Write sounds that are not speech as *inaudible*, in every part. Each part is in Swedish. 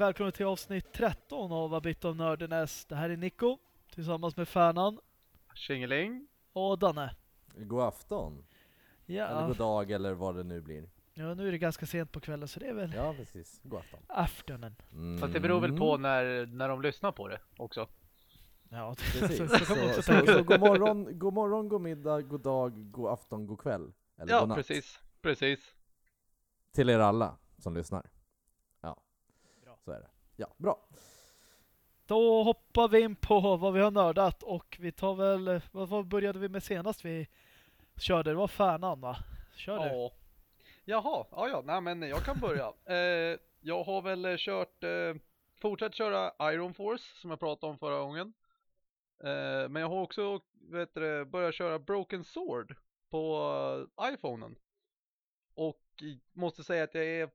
välkommen till avsnitt 13 av A Bit of Nördenäs. Det här är Nico tillsammans med Färnan. Tjingeling. Och Danne. God afton. Ja. Eller god dag eller vad det nu blir. Ja, nu är det ganska sent på kvällen så det är väl... Ja, precis. God afton. Aftonen. Mm. Fast det beror väl på när, när de lyssnar på det också. Ja, precis. *laughs* så, så, så, så, god morgon, *laughs* god morgon, god middag, god dag, god afton, god kväll. Eller ja, god natt. precis. Precis. Till er alla som lyssnar. Ja, bra. så är det. Ja, bra. Då hoppar vi in på vad vi har nördat och vi tar väl, vad, vad började vi med senast vi körde? Det var Färnan va? Kör du. Ja. Jaha, ja ja, nej men jag kan börja. *laughs* eh, jag har väl kört, eh, fortsatt köra Iron Force som jag pratade om förra gången. Eh, men jag har också vet du, börjat köra Broken Sword på uh, iPhonen. Och måste säga att jag är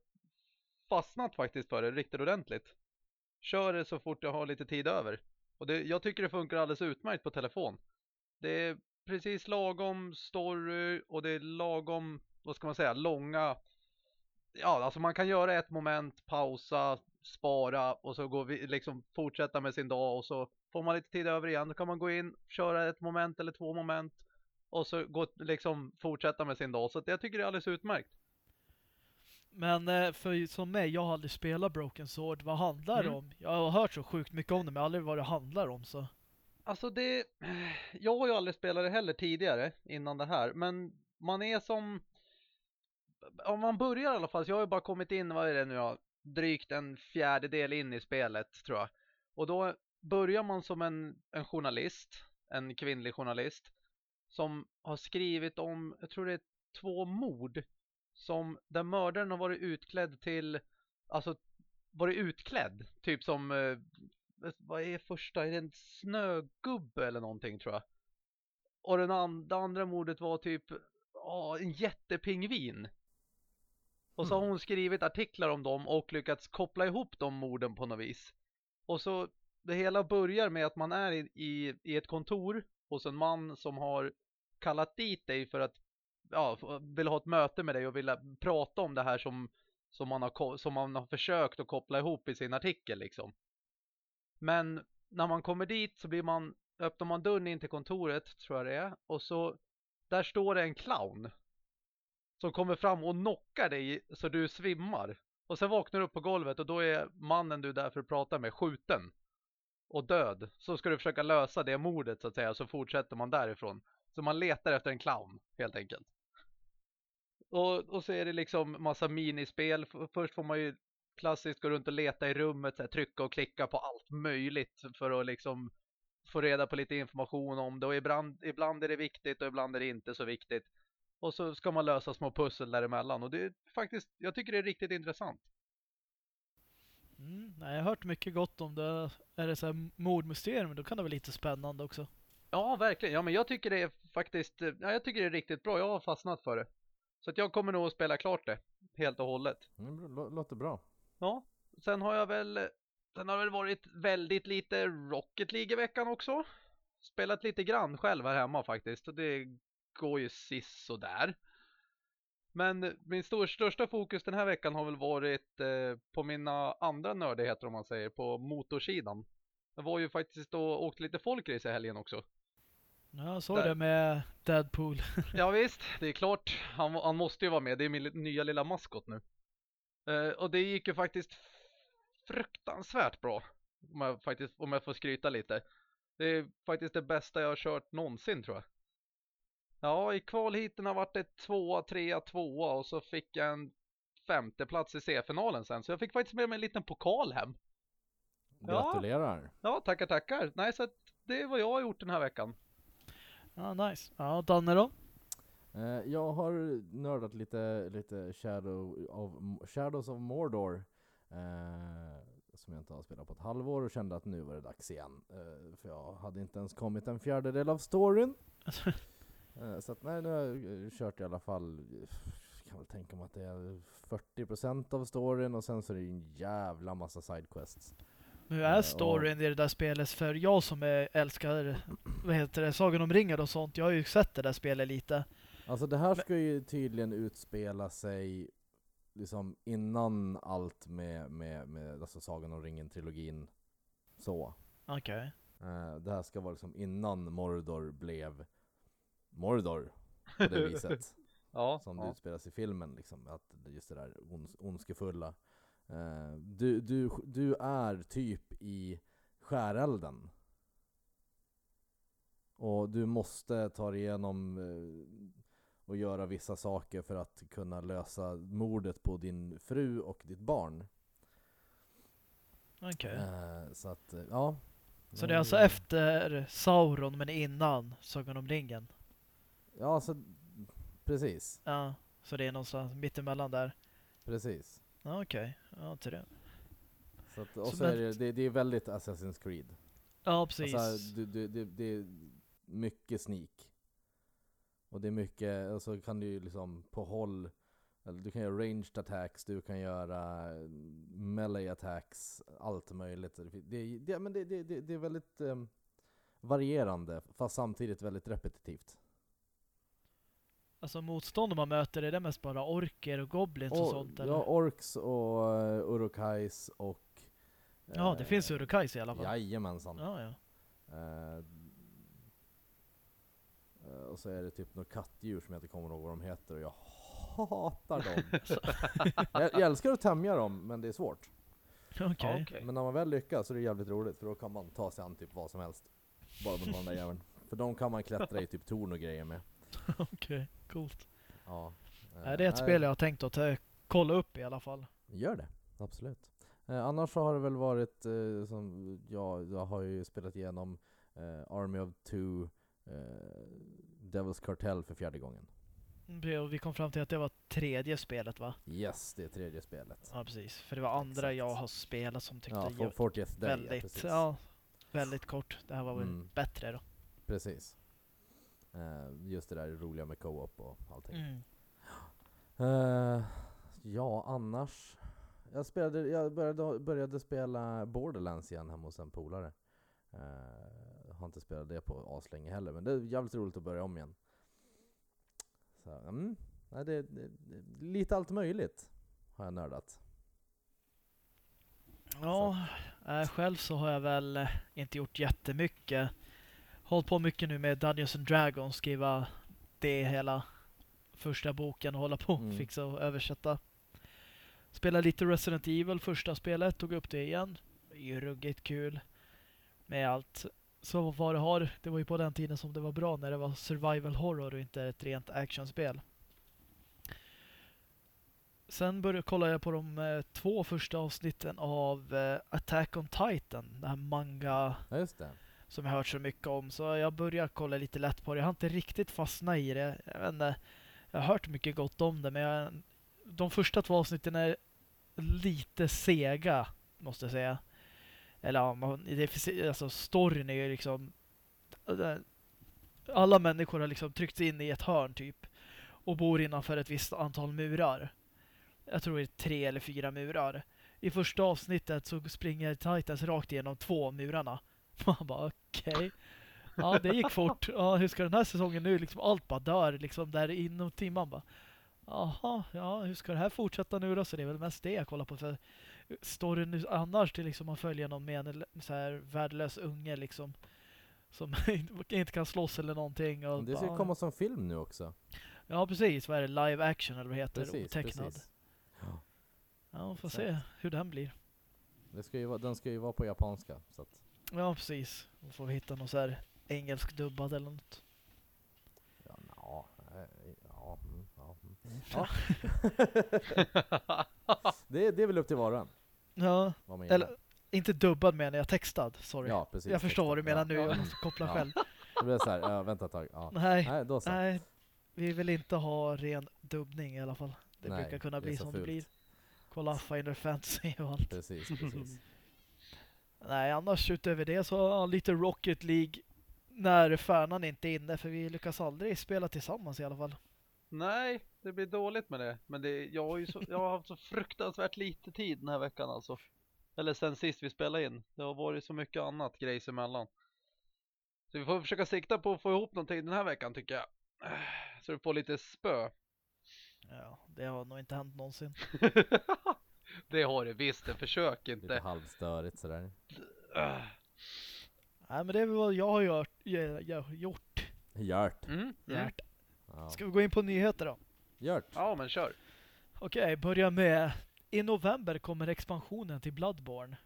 fastnat faktiskt för det riktigt ordentligt. Kör det så fort jag har lite tid över. Och det, jag tycker det funkar alldeles utmärkt på telefon. Det är precis lagom story och det är lagom, vad ska man säga, långa ja, alltså man kan göra ett moment, pausa, spara och så går vi liksom fortsätta med sin dag och så får man lite tid över igen. Då kan man gå in, köra ett moment eller två moment och så gå liksom fortsätta med sin dag. Så jag tycker det är alldeles utmärkt. Men eh, för som mig, jag har aldrig spelat Broken Sword. Vad handlar det mm. om? Jag har hört så sjukt mycket om det, men aldrig vad det handlar om så. Alltså det, jag har ju aldrig spelat det heller tidigare innan det här, men man är som, om man börjar i alla fall, så jag har ju bara kommit in, vad är det nu jag drygt en fjärdedel in i spelet tror jag. Och då börjar man som en, en journalist, en kvinnlig journalist, som har skrivit om, jag tror det är två mord, som där mördaren har varit utklädd till, alltså varit utklädd, typ som, eh, vad är första, är det en snögubbe eller någonting tror jag. Och den and, det andra mordet var typ, åh, en jättepingvin. Och så har mm. hon skrivit artiklar om dem och lyckats koppla ihop de morden på något vis. Och så det hela börjar med att man är i, i, i ett kontor hos en man som har kallat dit dig för att ja, vill ha ett möte med dig och vill prata om det här som, som, man har, som man har försökt att koppla ihop i sin artikel liksom. Men när man kommer dit så blir man, öppnar man dörren in till kontoret tror jag det är och så där står det en clown som kommer fram och knockar dig så du svimmar. Och sen vaknar du upp på golvet och då är mannen du är där för att prata med skjuten och död. Så ska du försöka lösa det mordet så att säga så fortsätter man därifrån. Så man letar efter en clown helt enkelt. Och, och så är det liksom massa minispel. Först får man ju klassiskt gå runt och leta i rummet, så här, trycka och klicka på allt möjligt för att liksom få reda på lite information om det. Och ibland, ibland är det viktigt och ibland är det inte så viktigt. Och så ska man lösa små pussel däremellan. Och det är faktiskt, jag tycker det är riktigt intressant. Mm, nej, jag har hört mycket gott om det. Är det så här mordmysterium, då kan det vara lite spännande också. Ja, verkligen. Ja, men jag tycker det är faktiskt, ja, jag tycker det är riktigt bra. Jag har fastnat för det. Så att jag kommer nog att spela klart det helt och hållet. Mm, låter bra. Ja, sen har jag väl Sen har det väl varit väldigt lite Rocket League i veckan också. Spelat lite grann själv här hemma faktiskt. Och det går ju sis och där. Men min stor, största fokus den här veckan har väl varit eh, på mina andra nördigheter om man säger, på motorsidan. Det var ju faktiskt då åkte lite folkrace i helgen också. Ja, så det med Deadpool. ja *laughs* visst, det är klart. Han, han, måste ju vara med. Det är min nya lilla maskot nu. Uh, och det gick ju faktiskt fruktansvärt bra. Om jag, faktiskt, om jag får skryta lite. Det är faktiskt det bästa jag har kört någonsin tror jag. Ja, i kvalhiten har varit det tvåa, trea, tvåa och så fick jag en femte plats i C-finalen sen. Så jag fick faktiskt med mig en liten pokal hem. Gratulerar. Ja, ja tackar, tackar. Nej, så det är vad jag har gjort den här veckan. Ja, nice. Ja, Danne då? Eh, jag har nördat lite, lite Shadow of, Shadows of Mordor. Eh, som jag inte har spelat på ett halvår och kände att nu var det dags igen. Eh, för jag hade inte ens kommit en fjärdedel av storyn. *laughs* eh, så att nej, nu har jag kört i alla fall, kan väl tänka mig att det är 40% av storyn och sen så är det en jävla massa sidequests. Men hur är storyn i det där spelet? För jag som är älskar vad heter det, Sagan om ringar och sånt, jag har ju sett det där spelet lite. Alltså det här ska ju tydligen utspela sig liksom innan allt med, med, med alltså Sagan om ringen-trilogin så. Okej. Eh, det här ska vara liksom innan Mordor blev Mordor på det viset. *laughs* Ja, som det ja. utspelas i filmen liksom. Att just det där ons ondskefulla. Eh, du, du, du är typ i skärelden. Och du måste ta dig igenom eh, och göra vissa saker för att kunna lösa mordet på din fru och ditt barn. Okej. Eh, så att, ja. Så det är alltså efter Sauron men innan Sagan om ringen? Ja, så precis. Ja. Så det är någonstans mittemellan där? Precis. Ja, Okej. Ja, till det. Så att, och Så så, är det, det, det är väldigt Assassin's Creed. Ja, precis. Alltså, du, du, det, det är mycket sneak. Och det är mycket, och så kan du ju liksom på håll, eller du kan göra ranged attacks, du kan göra melee attacks, allt möjligt. Det, det, men det, det, det, är väldigt em, varierande, fast samtidigt väldigt repetitivt. Alltså motstånd man möter, är det mest bara orker och goblins och, Och, sånt? Eller? ja, orks och uh, urukais och... ja, det eh, finns urukais i alla fall. Jajamensan. Ja, ja. Eh, och så är det typ några kattdjur som jag inte kommer ihåg vad de heter och jag hatar dem. *laughs* jag, jag älskar att tämja dem, men det är svårt. Ja, okej. Men när man väl lyckas så är det jävligt roligt för då kan man ta sig an typ vad som helst. Bara med den där jäveln. För de kan man klättra i typ torn och grejer med. *laughs* Okej, coolt. Ja. Eh, det är ett spel jag har tänkt att ta, kolla upp i alla fall. Gör det, absolut. Eh, annars så har det väl varit, eh, som ja, jag har ju spelat igenom eh, Army of Two, eh, Devil's Cartel för fjärde gången. Mm, Och vi kom fram till att det var tredje spelet va? Yes, det är tredje spelet. Ja precis, för det var andra Exakt. jag har spelat som tyckte Ja, det for, var 40th Day, väldigt, ja, väldigt kort. Det här var väl Mm. bättre då. Precis. Eh, just det där roliga med co-op och allting. Mm. Eh, ja, annars. Jag, spelade, jag började, började spela Borderlands igen hemma hos en polare. Eh, har inte spelat det på aslänge heller, men det är jävligt roligt att börja om igen. Så, mm, nej, det, det, det, lite allt möjligt har jag nördat. Ja, äh, själv så har jag väl inte gjort jättemycket. Hållit på mycket nu med Dungeons and Dragons, skriva det hela första boken och hålla på Mm. fixa och översätta. Spela lite Resident Evil första spelet, tog upp det igen. Det är ju ruggigt kul med allt. Så vad det har, det var ju på den tiden som det var bra när det var survival horror och inte ett rent actionspel. Sen började kolla jag på de eh, två första avsnitten av eh, Attack on Titan, den här manga Ja, just det som jag hört så mycket om. Så jag börjar kolla lite lätt på det. Jag har inte riktigt fastnat i det. Jag, vet inte, jag har hört mycket gott om det, men jag, de första två avsnitten är lite sega, måste jag säga. Eller ja, man, det, finns- alltså storyn är ju liksom... Alla människor har liksom tryckts in i ett hörn typ. Och bor innanför ett visst antal murar. Jag tror det är tre eller fyra murar. I första avsnittet så springer Titans rakt igenom två murarna. *laughs* Man bara okej. Ja, det gick fort. Ja, hur ska den här säsongen nu? Liksom allt bara dör liksom där inom timman bara. Jaha, ja, hur ska det här fortsätta nu då? Så det är väl mest det jag kollar på för storyn nu annars till liksom man följer någon med så här värdelös unge liksom som *laughs* inte kan slåss eller någonting. Och Det ska bara, komma som film nu också. Ja, precis. Vad är det? Live action eller vad heter? Precis, Otecknad. precis. Ja, får Exakt. se hur den blir. Det ska ju vara, den ska ju vara på japanska. Så att, Ja, precis. Då får vi hitta någon så här engelsk dubbad eller något. ja, ja, eh, ja, mm, ja, mm. Ja. *laughs* det, det är väl upp till var och en. Ja, eller inte dubbad menar jag, textad. Sorry. Ja, precis. jag förstår vad du menar nu, ja. jag måste koppla Ja. själv. Det blir så här, ja, vänta ett tag. Ja. Nej, Nej, då så. nej. Vi vill inte ha ren dubbning i alla fall. Det Nej, brukar kunna det bli så som det fult. blir. Kolla Final Fantasy och allt. Precis, precis. *laughs* Nej, annars utöver det så ja, lite Rocket League när Färnan inte är inne för vi lyckas aldrig spela tillsammans i alla fall. Nej, det blir dåligt med det. Men det, jag, har ju så, jag har haft så fruktansvärt lite tid den här veckan alltså. Eller sen sist vi spelade in. Det har varit så mycket annat grejs emellan. Så vi får försöka sikta på att få ihop någonting den här veckan tycker jag. Så du får lite spö. Ja, det har nog inte hänt någonsin. *laughs* det har det visst, det försök Lite inte. halvstörigt sådär. Äh. Nej, men det är väl vad jag har gjort. Jag, gjort. Gjort. Mm, mm. Gjort. Ja. Ska vi gå in på nyheter då? Gjort. Ja, men kör. Okej, börja med. I november kommer expansionen till Bloodborne.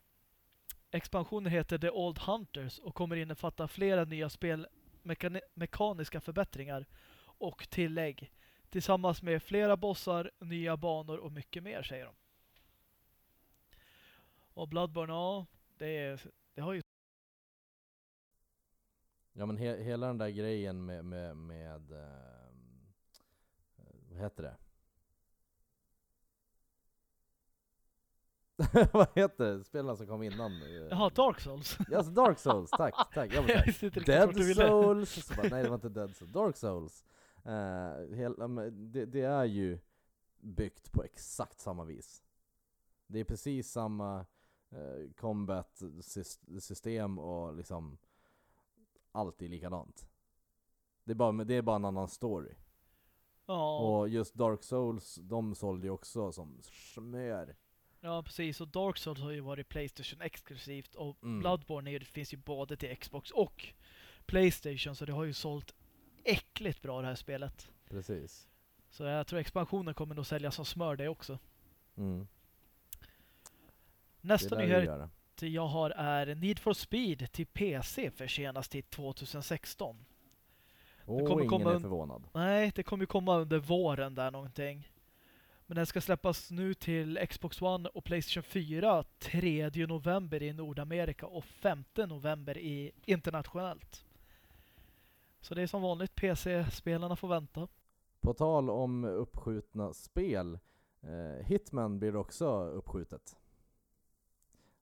Expansionen heter The Old Hunters och kommer innefatta flera nya spelmekaniska förbättringar och tillägg. Tillsammans med flera bossar, nya banor och mycket mer, säger de. Och Bloodborne, ja, det, är, det har ju... Ja men he hela den där grejen med, med, med ehm, vad heter det? *laughs* vad heter det? Spelen som kom innan? eh, Jaha, Dark Souls. Ja, alltså Dark Souls, tack, *laughs* tack. Jag Jag visste inte vart du Dead ville. Souls! Så bara, nej det var inte Dead Souls, Dark Souls. Eh, hela, det, det är ju byggt på exakt samma vis. Det är precis samma eh, combat sys- system och liksom allt är likadant. Det är, bara, det är bara en annan story. Ja, Och just Dark Souls, de sålde ju också som smör. ja, precis. Och Dark Souls har ju varit Playstation exklusivt och Mm. Bloodborne är, det finns ju både till Xbox och Playstation så det har ju sålt äckligt bra det här spelet. Precis. Så jag tror expansionen kommer nog sälja som smör det också. Mm. Nästa nyhet jag har är Need for Speed till PC försenas till 2016. Åh, kommer ingen komma är förvånad. Nej, det kommer komma under våren där någonting. Men den ska släppas nu till Xbox One och Playstation 4 3 november i Nordamerika och 5 november i internationellt. Så det är som vanligt, PC-spelarna får vänta. På tal om uppskjutna spel, eh, Hitman blir också uppskjutet.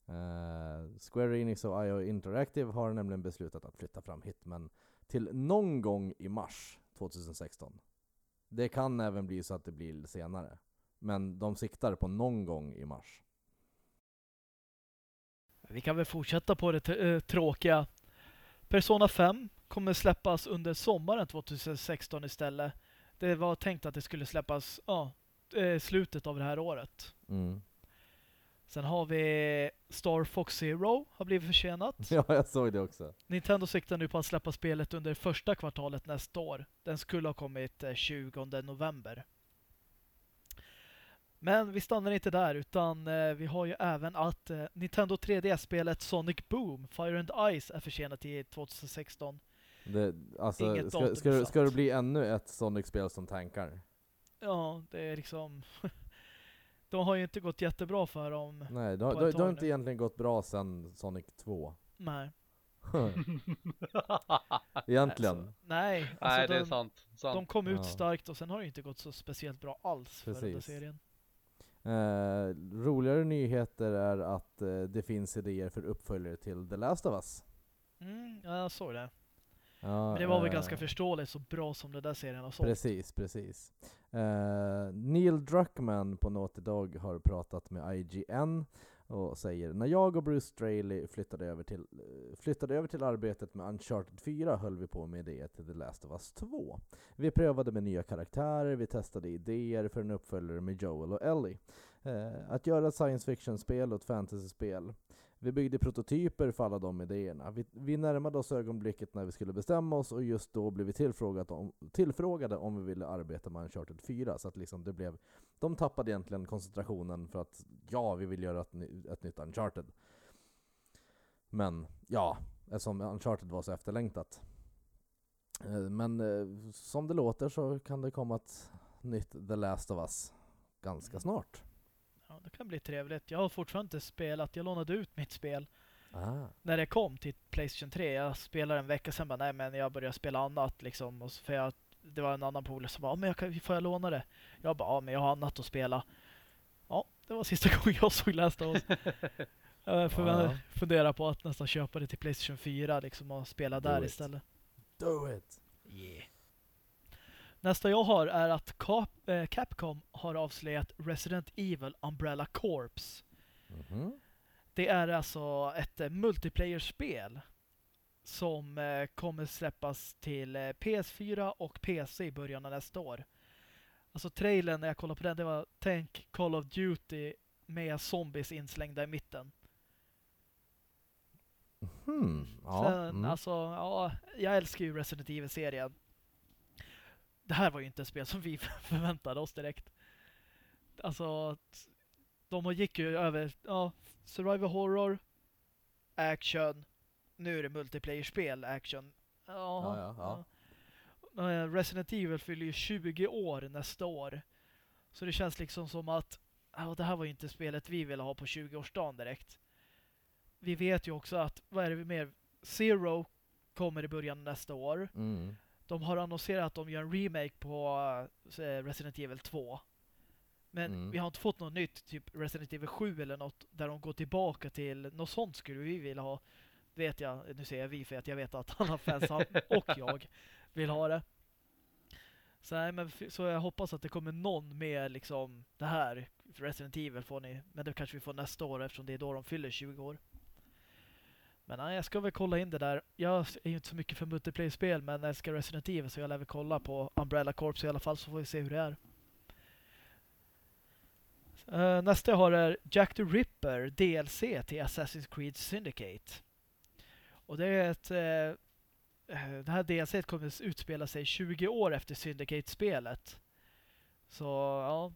Eh, Square Enix och IO Interactive har nämligen beslutat att flytta fram Hitman till någon gång i mars 2016. Det kan även bli så att det blir senare. Men de siktar på någon gång i mars. Vi kan väl fortsätta på det eh, tråkiga. Persona 5 kommer släppas under sommaren 2016 istället. Det var tänkt att det skulle släppas ja, eh, slutet av det här året. Mm. Sen har vi Star Fox Zero har blivit försenat. *laughs* Ja, jag såg det också. Nintendo siktar nu på att släppa spelet under första kvartalet nästa år. Den skulle ha kommit eh, 20 november. Men vi stannar inte där utan eh, vi har ju även att eh, Nintendo 3DS-spelet Sonic Boom Fire and Ice är försenat till 2016. Det, alltså, Inget ska, datum ska, det- ska det bli ännu ett Sonic-spel som tankar? Ja, det är liksom... *laughs* De har ju inte gått jättebra för dem. Nej, det har, På det, ett det har inte nu. egentligen gått bra sedan Sonic 2. Nej. *laughs* egentligen. Alltså, nej, alltså Nej, det är de, sant. sant. de kom ut Ja. starkt och sen har det inte gått så speciellt bra alls för den där Precis. serien. Eh, roligare nyheter är att eh, det finns idéer för uppföljare till The Last of Us. Mm, ja, jag såg det. Ja, Men det var väl eh, ganska förståeligt så bra som den där serien har sålt. Precis, precis. Uh, Neil Druckman på Naughty Dog har pratat med IGN och säger När jag och Bruce Straley flyttade över till, flyttade över till arbetet med Uncharted 4 höll vi på med idéer till The Last of Us 2. Vi prövade med nya karaktärer, vi testade idéer för en uppföljare med Joel och Ellie. Eh, att göra ett science fiction-spel och ett fantasy-spel. Vi byggde prototyper för alla de idéerna. Vi, vi närmade oss ögonblicket när vi skulle bestämma oss och just då blev vi tillfrågade om, tillfrågade om vi ville arbeta med Uncharted 4. Så att liksom det blev, de tappade egentligen koncentrationen för att ja, vi vill göra ett, ett nytt Uncharted. Men ja, eftersom Uncharted var så efterlängtat. Eh, men eh, som det låter så kan det komma ett nytt The Last of Us ganska snart. Ja, det kan bli trevligt. Jag har fortfarande inte spelat. Jag lånade ut mitt spel Ah. när det kom till Playstation 3. Jag spelade en vecka sen bara, nej men jag började spela annat liksom. Och så, för jag, det var en annan polare som bara, "Ja, men jag kan, får jag låna det? Jag bara, ja men jag har annat att spela. Ja, det var sista *laughs* gången jag såg Last of Us. Jag *laughs* får Ja, ja. fundera på att nästan köpa det till Playstation 4 liksom och spela Do där it. istället. Do it! Yeah. Nästa jag har är att Cap- eh, Capcom har avslöjat Resident Evil Umbrella Corps. Mhm. Det är alltså ett eh, multiplayer-spel som eh, kommer släppas till eh, PS4 och PC i början av nästa år. Alltså trailern när jag kollade på den, det var Tank Call of Duty med zombies inslängda i mitten. Hmm. Ja. Sen, mm. alltså, ja, jag älskar ju Resident Evil-serien. Det här var ju inte ett spel som vi *laughs* förväntade oss direkt. Alltså, de gick ju över, ja, survival horror, action, nu är det multiplayer-spel, action. Ja, Ja, ja, ja. Eh, Resident Evil fyller ju 20 år nästa år. Så det känns liksom som att ja, det här var ju inte spelet vi ville ha på 20-årsdagen direkt. Vi vet ju också att, vad är det mer? Zero kommer i början nästa år. Mm. De har annonserat att de gör en remake på eh, Resident Evil 2. Men Mm. vi har inte fått något nytt, typ Resident Evil 7 eller något, där de går tillbaka till något sånt skulle vi vilja ha. Vet jag, nu säger jag vi för att jag vet att alla fans *laughs* och jag vill ha det. Så, nej, men, så jag hoppas att det kommer någon med liksom det här. Resident Evil får ni, men det kanske vi får nästa år eftersom det är då de fyller 20 år. Men nej, jag ska väl kolla in det där. Jag är ju inte så mycket för multiplayer-spel men jag älskar Resident Evil så jag lär väl kolla på Umbrella Corps i alla fall så får vi se hur det är. Uh, nästa jag har är Jack the Ripper DLC till Assassin's Creed Syndicate. Och det är ett... Uh, det här DLC kommer att utspela sig 20 år efter Syndicate-spelet. Så ja...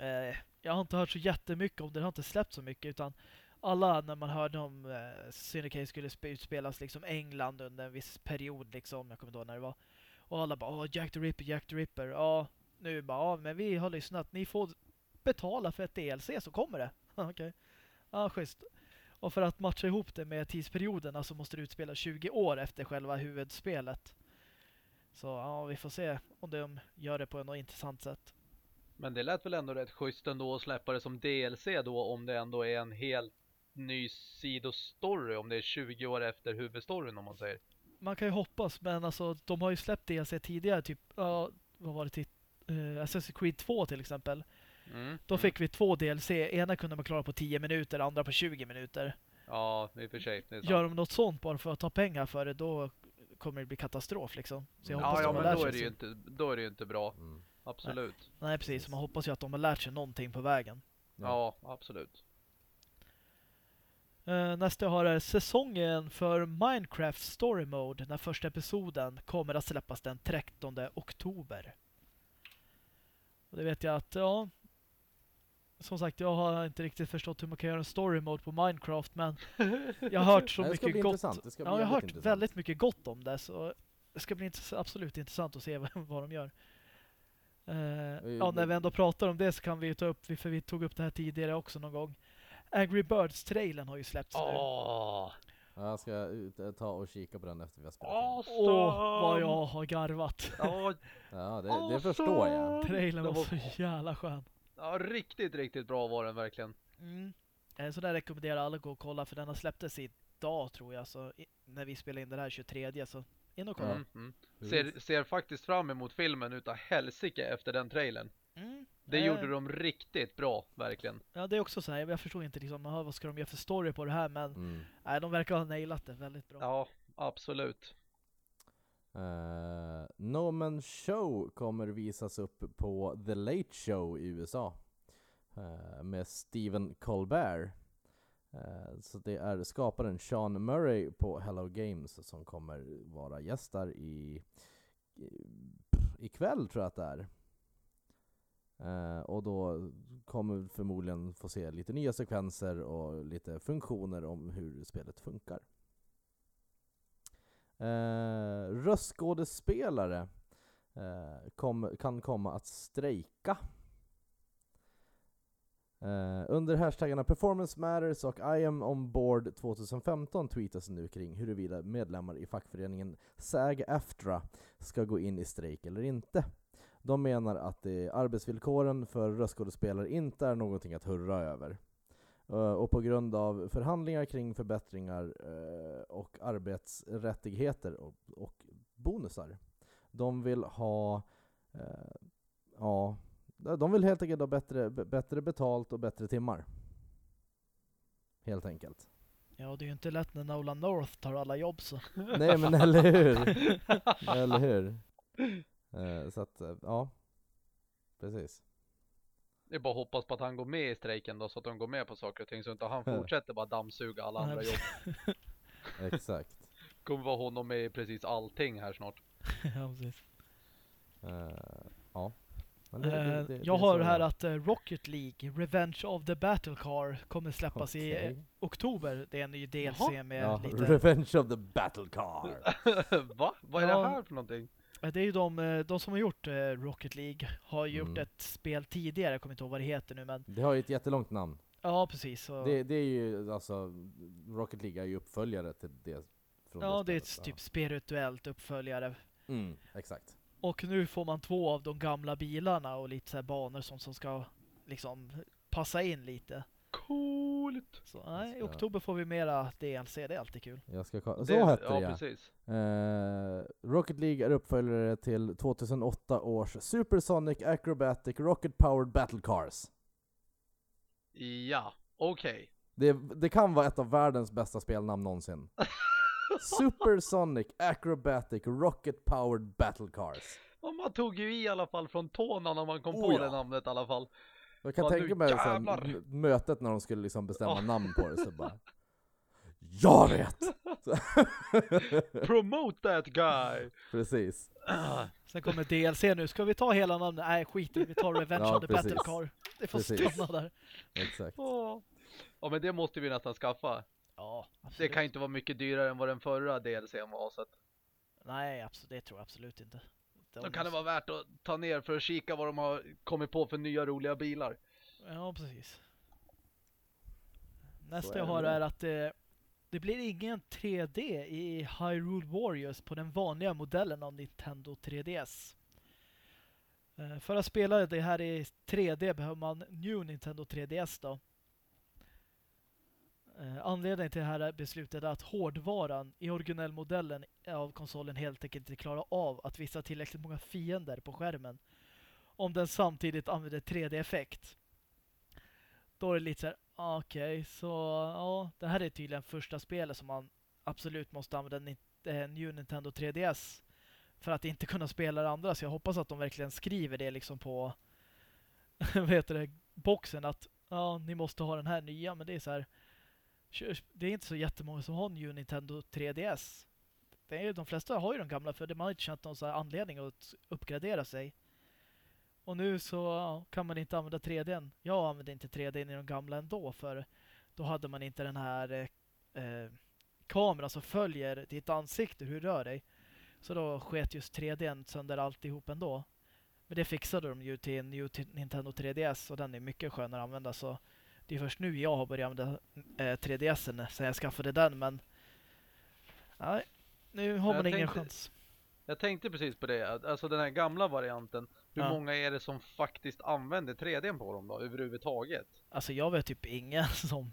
Uh, jag har inte hört så jättemycket om det, det har inte släppt så mycket utan alla när man hörde om eh, Syndicate skulle utspelas liksom England under en viss period liksom, jag kommer inte ihåg när det var. Och alla bara, Jack the Ripper, Jack the Ripper. Ja, nu bara, ja men vi har lyssnat, ni får betala för ett DLC så kommer det. *laughs* Okej. Ja, schysst. Och för att matcha ihop det med tidsperioderna så måste det utspela 20 år efter själva huvudspelet. Så ja, vi får se om de gör det på något intressant sätt. Men det lät väl ändå rätt schysst ändå att släppa det som DLC då om det ändå är en helt ny sidostory om det är 20 år efter huvudstoryn om man säger. Man kan ju hoppas, men alltså de har ju släppt DLC tidigare, typ, ja, vad var det till? Uh, Assassin's Creed 2 till exempel. Mm. Då fick vi två DLC, ena kunde man klara på 10 minuter, andra på 20 minuter. Ja, i och för sig. Gör de något sånt bara för att ta pengar för det, då kommer det bli katastrof liksom. Så jag Ja, hoppas Ja, ja, men då är det ju inte, då är det ju inte bra. Mm. Absolut. Nej, precis. Man hoppas ju att de har lärt sig någonting på vägen. Ja, absolut. Uh, nästa har är säsongen för Minecraft Story Mode. Den första episoden kommer att släppas den 13 oktober. Och det vet jag att, ja... Som sagt, jag har inte riktigt förstått hur man kan göra en story mode på Minecraft, men *laughs* jag har hört så bli mycket gott. intressant. Det ska bli Ja, jag har hört intressant. väldigt mycket gott om det, så det ska bli intress- absolut intressant att se vad, *laughs* vad de gör. Eh, ja, när vi ändå pratar om det så kan vi ta upp, för vi tog upp det här tidigare också någon gång. Angry Birds-trailern har ju släppts nu. Åh! Ja, Jag ska eh, ta och kika på den efter vi har spelat. Awesome! Åh, vad jag har garvat. Ja, *laughs* Ja, det, det förstår jag. Trailern var var- så jävla skön. ja, riktigt, riktigt bra var den verkligen. Mm. Eh, Så där rekommenderar alla att gå och kolla för den har släpptes idag tror jag. Så när vi spelar in det här 23 så in och kolla. Mm, mm. Ser, ser faktiskt fram emot filmen utav helsike efter den trailern. Mm. Det Eh, gjorde de riktigt bra, verkligen. Ja det är också så här, jag förstår inte liksom, aha, vad ska de göra för story på det här men Mm. nej, de verkar ha nailat det väldigt bra. Ja, absolut. Uh, no Man Show kommer visas upp på The Late Show i USA eh, med Stephen Colbert. Eh, så det är skaparen Sean Murray på Hello Games som kommer vara gästar i, i ikväll tror jag att det är. Eh, och då kommer vi förmodligen få se lite nya sekvenser och lite funktioner om hur spelet funkar. Eh, röstskådespelare eh, kom, kan komma att strejka. Eh, under hashtaggarna Performance Matters och I am on board 2015 tweetas nu kring huruvida medlemmar i fackföreningen SAG-AFTRA ska gå in i strejk eller inte. De menar att det, arbetsvillkoren för röstskådespelare inte är någonting att hurra över. Eh, och på grund av förhandlingar kring förbättringar eh, och arbetsrättigheter och, bonusar. De vill ha, eh, ja, de vill helt enkelt ha bättre, bättre betalt och bättre timmar. Helt enkelt. Ja, det är ju inte lätt när Nolan North tar alla jobb så. Nej men eller hur? *laughs* eller hur? Eh, så att, eh, ja. precis. Det är bara att hoppas på att han går med i strejken då så att de går med på saker och ting så inte han fortsätter bara dammsuga alla andra jobb. *laughs* Exakt. Kommer vara honom med i precis allting här snart. *laughs* ja, precis. Eh, ja. Men Eh, jag det är har här är. att Rocket League Revenge of the Battle Car kommer släppas i eh, Okej. oktober. Det är en ny DLC Jaha. med Ja, lite... Revenge of the Battle Car. *laughs* Va? Vad är Ja. det här för någonting? Det är ju de, eh, de som har gjort eh, Rocket League. Har gjort Mm. ett spel tidigare, jag kommer inte ihåg vad det heter nu men... Det har ju ett jättelångt namn. Ja precis. Så, Det, det är ju alltså, Rocket League är ju uppföljare till det. Från ja det är spelet, ett typ spirituellt uppföljare. Ja. Mm, exakt. Och nu får man två av de gamla bilarna och lite så banor som, som ska liksom passa in lite. Coolt! Så nej, i oktober får vi mera DLC, det är alltid kul. Jag ska kolla. Så Det- hette ja, det precis. Eh, Rocket League är uppföljare till 2008 års Supersonic Acrobatic Rocket Powered Battle Cars. Ja, okej. Det, det kan vara ett av världens bästa spelnamn någonsin. *laughs* Supersonic Acrobatic Rocket Powered Battle Cars. Och man tog ju i i alla fall från tårna när man kom Oh, på ja. det namnet i alla fall. Jag kan tänka mig m- mötet när de skulle liksom bestämma Ja. namn på det så bara *laughs* Jag vet! *laughs* Promote that guy! precis. *clears throat* Sen kommer DLC nu, ska vi ta hela namnet? Nej skit vi tar *laughs* Revenge Ja, of the precis. Battle Car. Det får Precis. stanna där. Exakt. Åh. Ja men det måste vi nästan skaffa. Ja, Det absolut. kan ju inte vara mycket dyrare än vad den förra DLCn var så att Nej, absolut, det tror jag absolut inte. då kan det vara värt att ta ner för att kika vad de har kommit på för nya roliga bilar. Ja, precis. Nästa jag har är att det, det blir ingen 3D i Hyrule Warriors på den vanliga modellen av Nintendo 3DS. Eh, För att spela det här i 3D behöver man New Nintendo 3DS då. Eh, anledningen till det här beslutet är att hårdvaran i originellmodellen av konsolen helt enkelt inte klarar av att visa tillräckligt många fiender på skärmen om den samtidigt använder 3D-effekt. Då är det lite så här, okej, okej, så ja, det här är tydligen första spelet som man absolut måste använda en eh, New Nintendo 3DS för att inte kunna spela det andra. Så jag hoppas att de verkligen skriver det liksom på *laughs* vad heter det, boxen att ja, ni måste ha den här nya, men det är så här det är inte så jättemånga som har New Nintendo 3DS. Det är, de flesta har ju de gamla för man har inte känt någon så här anledning att uppgradera sig. Och nu så kan man inte använda 3D. Jag använde inte 3D i de gamla ändå för då hade man inte den här eh, eh, kameran som följer ditt ansikte, hur du rör dig. Så då sket just 3D sönder alltihop ändå. Men det fixade de ju till New Nintendo 3DS och den är mycket skönare att använda så det är först nu jag har börjat använda eh, 3DSen sen jag skaffade den men nej, nu har Jag man ingen tänkte- chans. Jag tänkte precis på det, alltså den här gamla varianten. Hur Ja. många är det som faktiskt använder 3D på dem då överhuvudtaget? Alltså jag vet typ ingen *laughs* som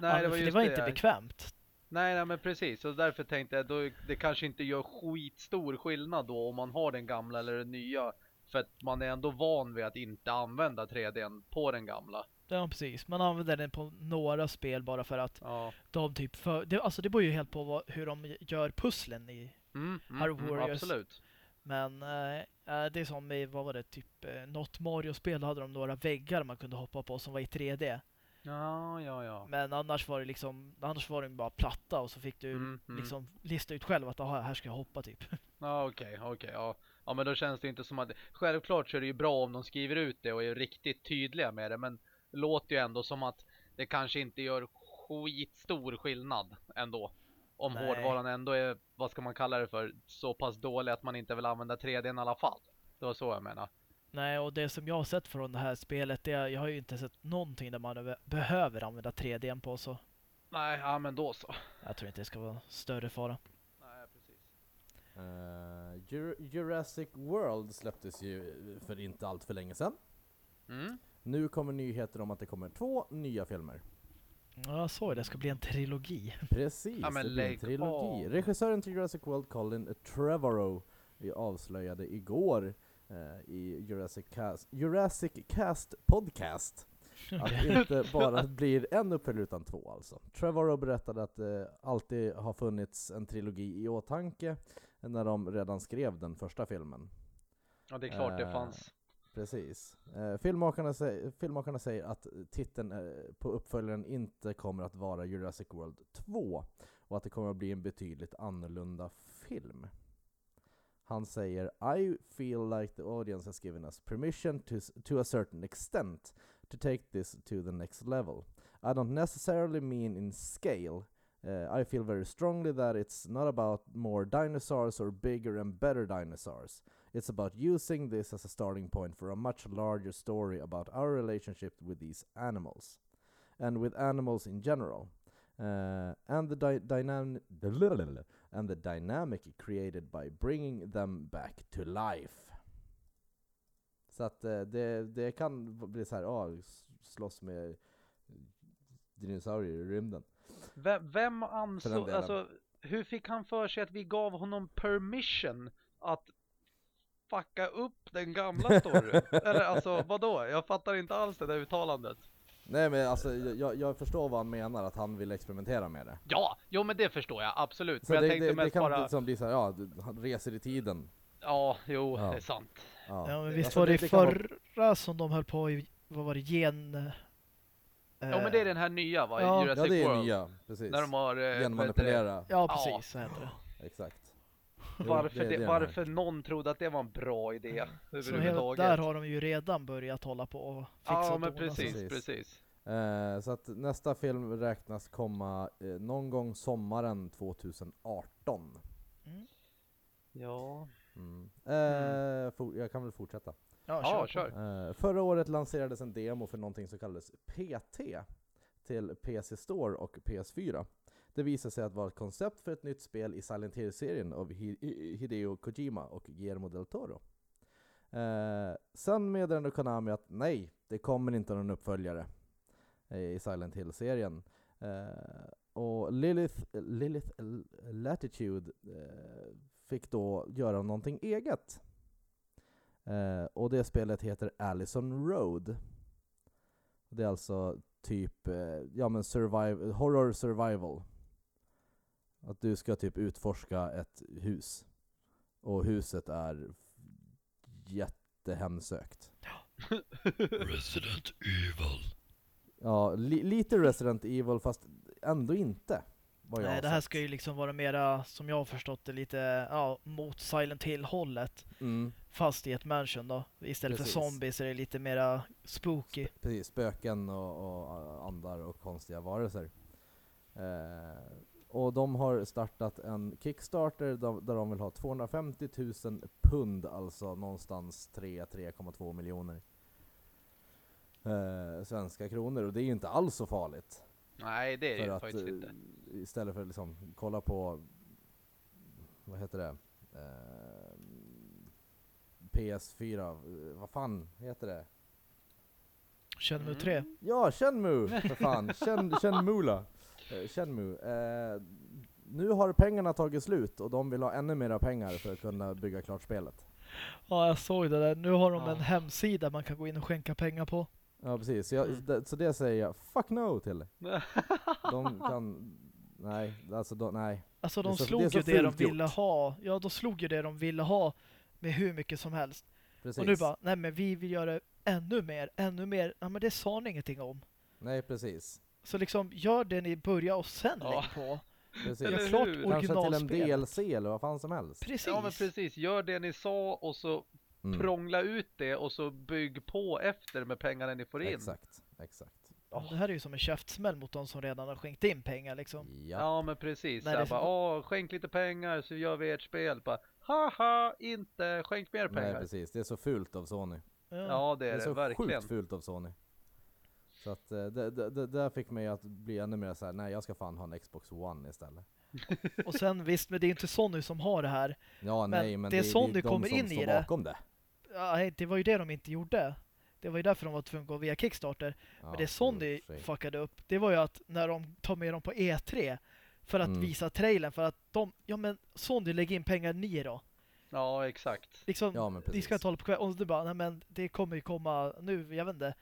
Nej, det var det var inte det. bekvämt. Nej, nej men precis. Och därför tänkte jag då det kanske inte gör skitstor skillnad då om man har den gamla eller den nya. För att man är ändå van vid att inte använda 3D på den gamla. Ja precis, man använder den på några spel bara för att Ja. de typ för, det, alltså det beror ju helt på vad, hur de gör pusslen i Mm, mm, Hyrule mm, Warriors. absolut. Men eh, eh, det är som i, vad var det, typ eh, något Mario-spel hade de några väggar man kunde hoppa på som var i 3D. Ja, ja, ja. Men annars var det liksom, annars var de bara platta och så fick du Mm, mm. liksom lista ut själv att aha, här ska jag hoppa typ. *laughs* Ja, okej, okej, ja. Ja, men då känns det inte som att... Självklart så är det ju bra om de skriver ut det och är riktigt tydliga med det, men det låter ju ändå som att det kanske inte gör skitstor skillnad ändå. Om Nej. hårdvaran ändå är, vad ska man kalla det för, så pass dålig att man inte vill använda 3D i alla fall. Det var så jag menar. Nej, och det som jag har sett från det här spelet, det är, jag har ju inte sett någonting där man över- behöver använda 3D på så Nej, ja men då så. jag tror inte det ska vara större fara. Nej, precis. Jur- Jurassic World släpptes ju för inte allt för länge sedan. Mm. Nu kommer nyheter om att det kommer två nya filmer. Ja, jag såg det. Det ska bli en trilogi. Precis, Ja, men det blir en trilogi. av. Regissören till Jurassic World, Colin Trevorrow, vi avslöjade igår eh, i Jurassic Cast, Jurassic Cast Podcast *laughs* att det inte bara blir en uppföljare utan två alltså. Trevorrow berättade att det alltid har funnits en trilogi i åtanke när de redan skrev den första filmen. Ja, det är klart det Eh, fanns. Precis. Eh, filmmakarna, säger, filmmakarna säger att titeln eh, på uppföljaren inte kommer att vara Jurassic World 2 och att det kommer att bli en betydligt annorlunda film. Han säger I feel like the audience has given us permission to, to a certain extent to take this to the next level. I don't necessarily mean in scale. Uh, I feel very strongly that it's not about more dinosaurs or bigger and better dinosaurs. It's about using this as a starting point for a much larger story about our relationship with these animals and with animals in general. Uh, and the dy- dynamic *laughs* and the dynamic created by bringing them back to life. Så att eh, det, det kan bli så här, ja, s- slåss med dinosaurier i rymden. Vem, vem ansåg, alltså hur fick han för sig att vi gav honom permission att fucka upp den gamla storyn? Eller alltså vadå? Jag fattar inte alls det där uttalandet. Nej men alltså jag, jag förstår vad han menar, att han vill experimentera med det. Ja, jo men det förstår jag absolut. Så Men jag det, tänkte det, det mest kan bara, liksom bli så här, ja, han reser i tiden. ja, jo, Ja. det är sant. Ja, Ja, men visst Alltså, var det, i det kan vara- förra som de höll på i, vad var det, gen... eh, Ja men det är den här nya va, Ja. Jurassic Ja det är World. nya, precis. När de har, eh, det? Genmanipulera, Ja, precis, så heter det. exakt. Varför, det- det, varför någon trodde att det var en bra idé helt, överhuvudtaget. där har de ju redan börjat hålla på och fixa ja men precis, Precis. precis. Eh, så att nästa film räknas komma eh, någon gång sommaren 2018. Mm. Ja. Mm. Eh, for, jag kan väl fortsätta. Ja, Ja, kör. på. kör. Eh, förra året lanserades en demo för någonting som kallades PT till PC Store och PS4. Det visade sig att vara ett koncept för ett nytt spel i Silent Hill-serien av Hideo Kojima och Guillermo del Toro. Eh, sen meddelade Konami att nej, det kommer inte någon uppföljare eh, i Silent Hill-serien. Eh, och Lilith, Lilith Latitude eh, fick då göra någonting eget. Eh, och det spelet heter Allison Road. Det är alltså typ, eh, ja men survive, horror survival. Att du ska typ utforska ett hus. Och huset är jättehemsökt. *laughs* Resident Evil. Ja, li- lite Resident Evil fast ändå inte. Vad jag Nej, det här sett. ska ju liksom vara mera, som jag har förstått det, lite ja, mot Silent Hill-hållet. Mm, Fast i ett mansion då. Istället Precis. för zombies är det lite mera spooky. precis, spöken och, och andar och konstiga varelser. Eh, och de har startat en Kickstarter där, där de vill ha 250 000 pund, alltså någonstans 3-3,2 miljoner eh, svenska kronor. Och det är ju inte alls så farligt. Nej det är det För ju att faktiskt eh, inte. istället för att liksom kolla på, vad heter det? Eh, PS4, eh, vad fan heter det? Mm. 3. Ja, Shenmue! För fan, *laughs* Shen, Shenmula. Eh, Shenmue. Eh, nu har pengarna tagit slut och de vill ha ännu mera pengar för att kunna bygga klart spelet. Ja, jag såg det där. Nu har de Ja. en hemsida man kan gå in och skänka pengar på. Ja precis, så, jag, Mm. det, så det säger jag fuck no till. *laughs* De kan, nej, alltså de, nej. Alltså Det de så- det slog så ju det de ville gjort. ha. Ja, de slog ju det de ville ha med hur mycket som helst. Precis. Och nu bara, nej men vi vill göra ännu mer, ännu mer. Ja men det sa ni ingenting om. Nej precis. Så liksom, gör det ni börjar och sen Ja. lägg på. precis. Eller klart hur? Kanske till en. DLC eller vad fan som helst. Precis. Ja men precis, gör det ni sa och så Mm. prångla ut det och så bygg på efter med pengarna ni får in. Exakt, exakt. Ja, Det här är ju som en käftsmäll mot de som redan har skänkt in pengar liksom. Ja. Ja men precis, Nej, det är bara åh skänk lite pengar så gör vi ert spel. Bara, Haha, inte, skänk mer Nej pengar. precis, det är så fult av Sony. Ja. Ja det Det är är det, så verkligen. sjukt fult av Sony. Så att eh, det, det, det där fick mig att bli ännu mer såhär, nej jag ska fan ha en Xbox One istället. Och sen visst, men det är inte Sony som har det här. Ja nej men det det, är det Sony är de kommer som in i står det. bakom det. Ja, det var ju det de inte gjorde. Det var ju därför de var tvungna att gå via Kickstarter. Ja, Men det Sony i fuckade upp, det var ju att när de tar med dem på E3 för att Mm. visa trailern, för att de, ja men Sony lägger in pengar ni då. Ja exakt. Liksom, Ja men ni precis. ska inte hålla på kväll. Och du bara, nej men det kommer ju komma nu, jag vet inte.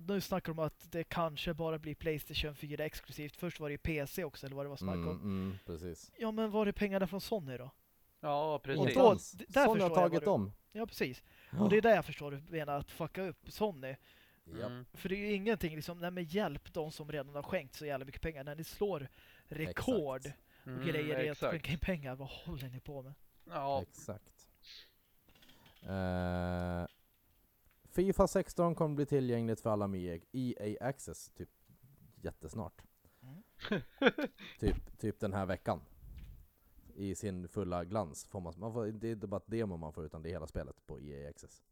Nu snackar de om att det kanske bara blir Playstation 4 exklusivt. Först var det ju PC också, eller vad det var snack mm, om. mm, precis. Ja men var är pengarna från Sony då? Ja, precis. då- alls. d- där Sony har tagit dem. Ja, precis. Och det är där jag förstår du menar att fucka upp Sony. Mm. För det är ju ingenting liksom, nej men hjälp de som redan har skänkt så jävla mycket pengar. När ni slår rekord Exakt. och Mm, grejer i att skänka in pengar, vad håller ni på med? Ja, Exakt. Eh, Fifa 16 kommer bli tillgängligt för alla med EA Access typ jättesnart. Mm. *laughs* typ, typ den här veckan. I sin fulla glans. Får man, man får, det är inte bara ett demo man får utan det är hela spelet på EA Access.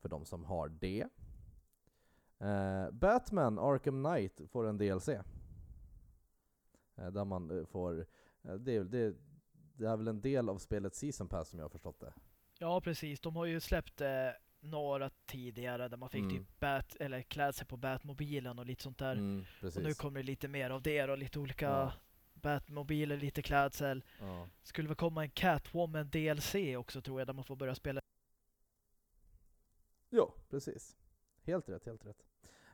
För de som har det. Eh, Batman Arkham Knight får en DLC. Eh, där man eh, får, det, det, det är väl en del av spelet Season Pass som jag har förstått det. Ja, precis. De har ju släppt några tidigare där man fick Mm. typ bat, eller klä sig på Batmobilen och lite sånt där. Mm, och nu kommer det lite mer av det och lite olika Ja. Batmobiler, lite klädsel. ja. Skulle väl komma en Catwoman DLC också tror jag, där man får börja spela. ja, precis. Helt rätt, helt rätt.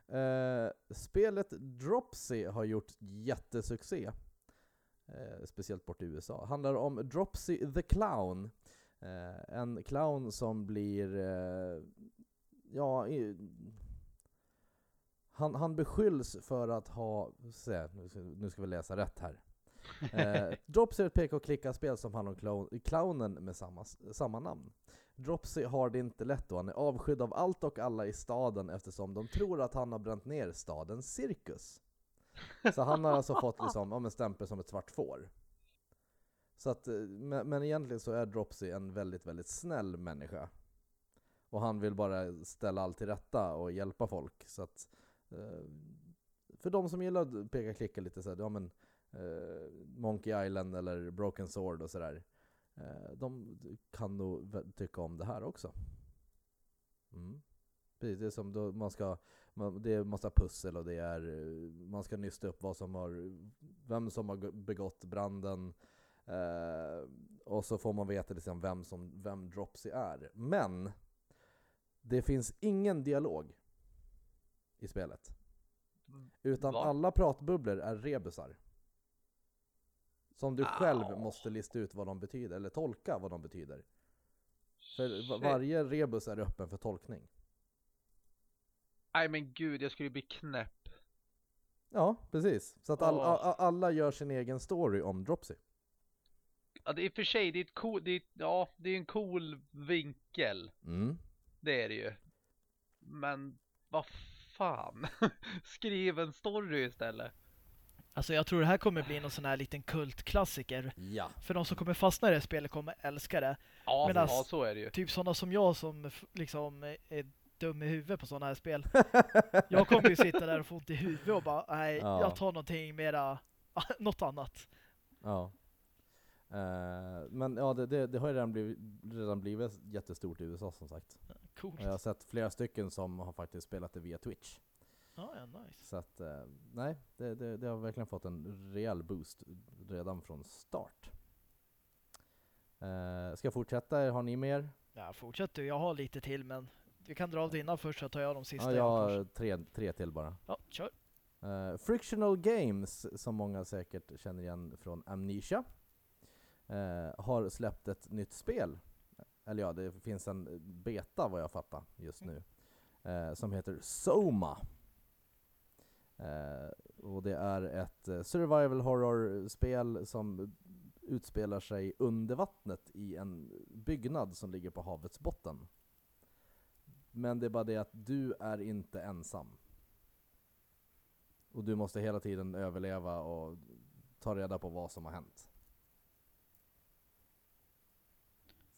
Eh, spelet Dropsy har gjort jättesuccé. Eh, speciellt bort i USA. Handlar om Dropsy the Clown. Eh, en clown som blir, eh, ja, i, han, han beskylls för att ha, se, nu, ska, nu ska vi läsa rätt här. Eh, *laughs* Dropsy är ett peka och klicka-spel som handlar om clown, clownen med samma, samma namn. Dropsy har det inte lätt då, han är avskydd av allt och alla i staden eftersom de tror att han har bränt ner stadens cirkus. Så han har alltså fått liksom, ja, stämpel som ett svart får. Så att, eh, men, men egentligen så är Dropsy en väldigt, väldigt snäll människa. Och han vill bara ställa allt till rätta och hjälpa folk. Så att, eh, för de som gillar att peka klicka lite så här, ja men eh, Monkey Island eller Broken Sword och sådär. De kan nog tycka om det här också. Mm. Precis, det är som då man ska, det är massa pussel och det är, man ska nysta upp vad som har, vem som har begått branden. Eh, och så får man veta liksom vem, som, vem Dropsy är. Men det finns ingen dialog i spelet. Utan Va? alla pratbubblor är rebusar. Som du själv Au. måste lista ut vad de betyder, eller tolka vad de betyder. För varje rebus är öppen för tolkning. Nej men gud, jag skulle bli knäpp. Ja, precis. Så att all, a- alla gör sin egen story om Dropsy. Ja, det är för sig, det är ett cool, det är, ja, det är en cool vinkel. Mm. Det är det ju. Men vad fan. *laughs* Skriv en story istället. Alltså jag tror det här kommer bli någon sån här liten kultklassiker. Ja. För de som kommer fastna i det här spelet kommer älska det. Ja, Men ja så är det ju. Typ sådana som jag som liksom är dum i huvudet på sådana här spel. *laughs* Jag kommer ju sitta där och få ont i huvudet och bara, nej, Ja. jag tar någonting mera, *laughs* något annat. Ja. Eh, men ja, det, det, det har ju redan blivit, redan blivit jättestort i USA som sagt. Coolt. Jag har sett flera stycken som har faktiskt spelat det via Twitch. Ja, ja, nice. Så att, eh, nej, det, det, har verkligen fått en rejäl boost redan från start. Eh, ska jag fortsätta? Har ni mer? Ja, fortsätt du. Jag har lite till, men vi kan dra av dina först så tar jag de sista. Ja, jag har tre, tre till bara. Ja, kör. Frictional Games, som många säkert känner igen från Amnesia, Eh, har släppt ett nytt spel. Eller ja, det finns en beta vad jag fattar just nu, eh, som heter Soma. Eh, och det är ett eh, survival horror-spel som utspelar sig under vattnet i en byggnad som ligger på havets botten. Men det är bara det att du är inte ensam. Och du måste hela tiden överleva och ta reda på vad som har hänt.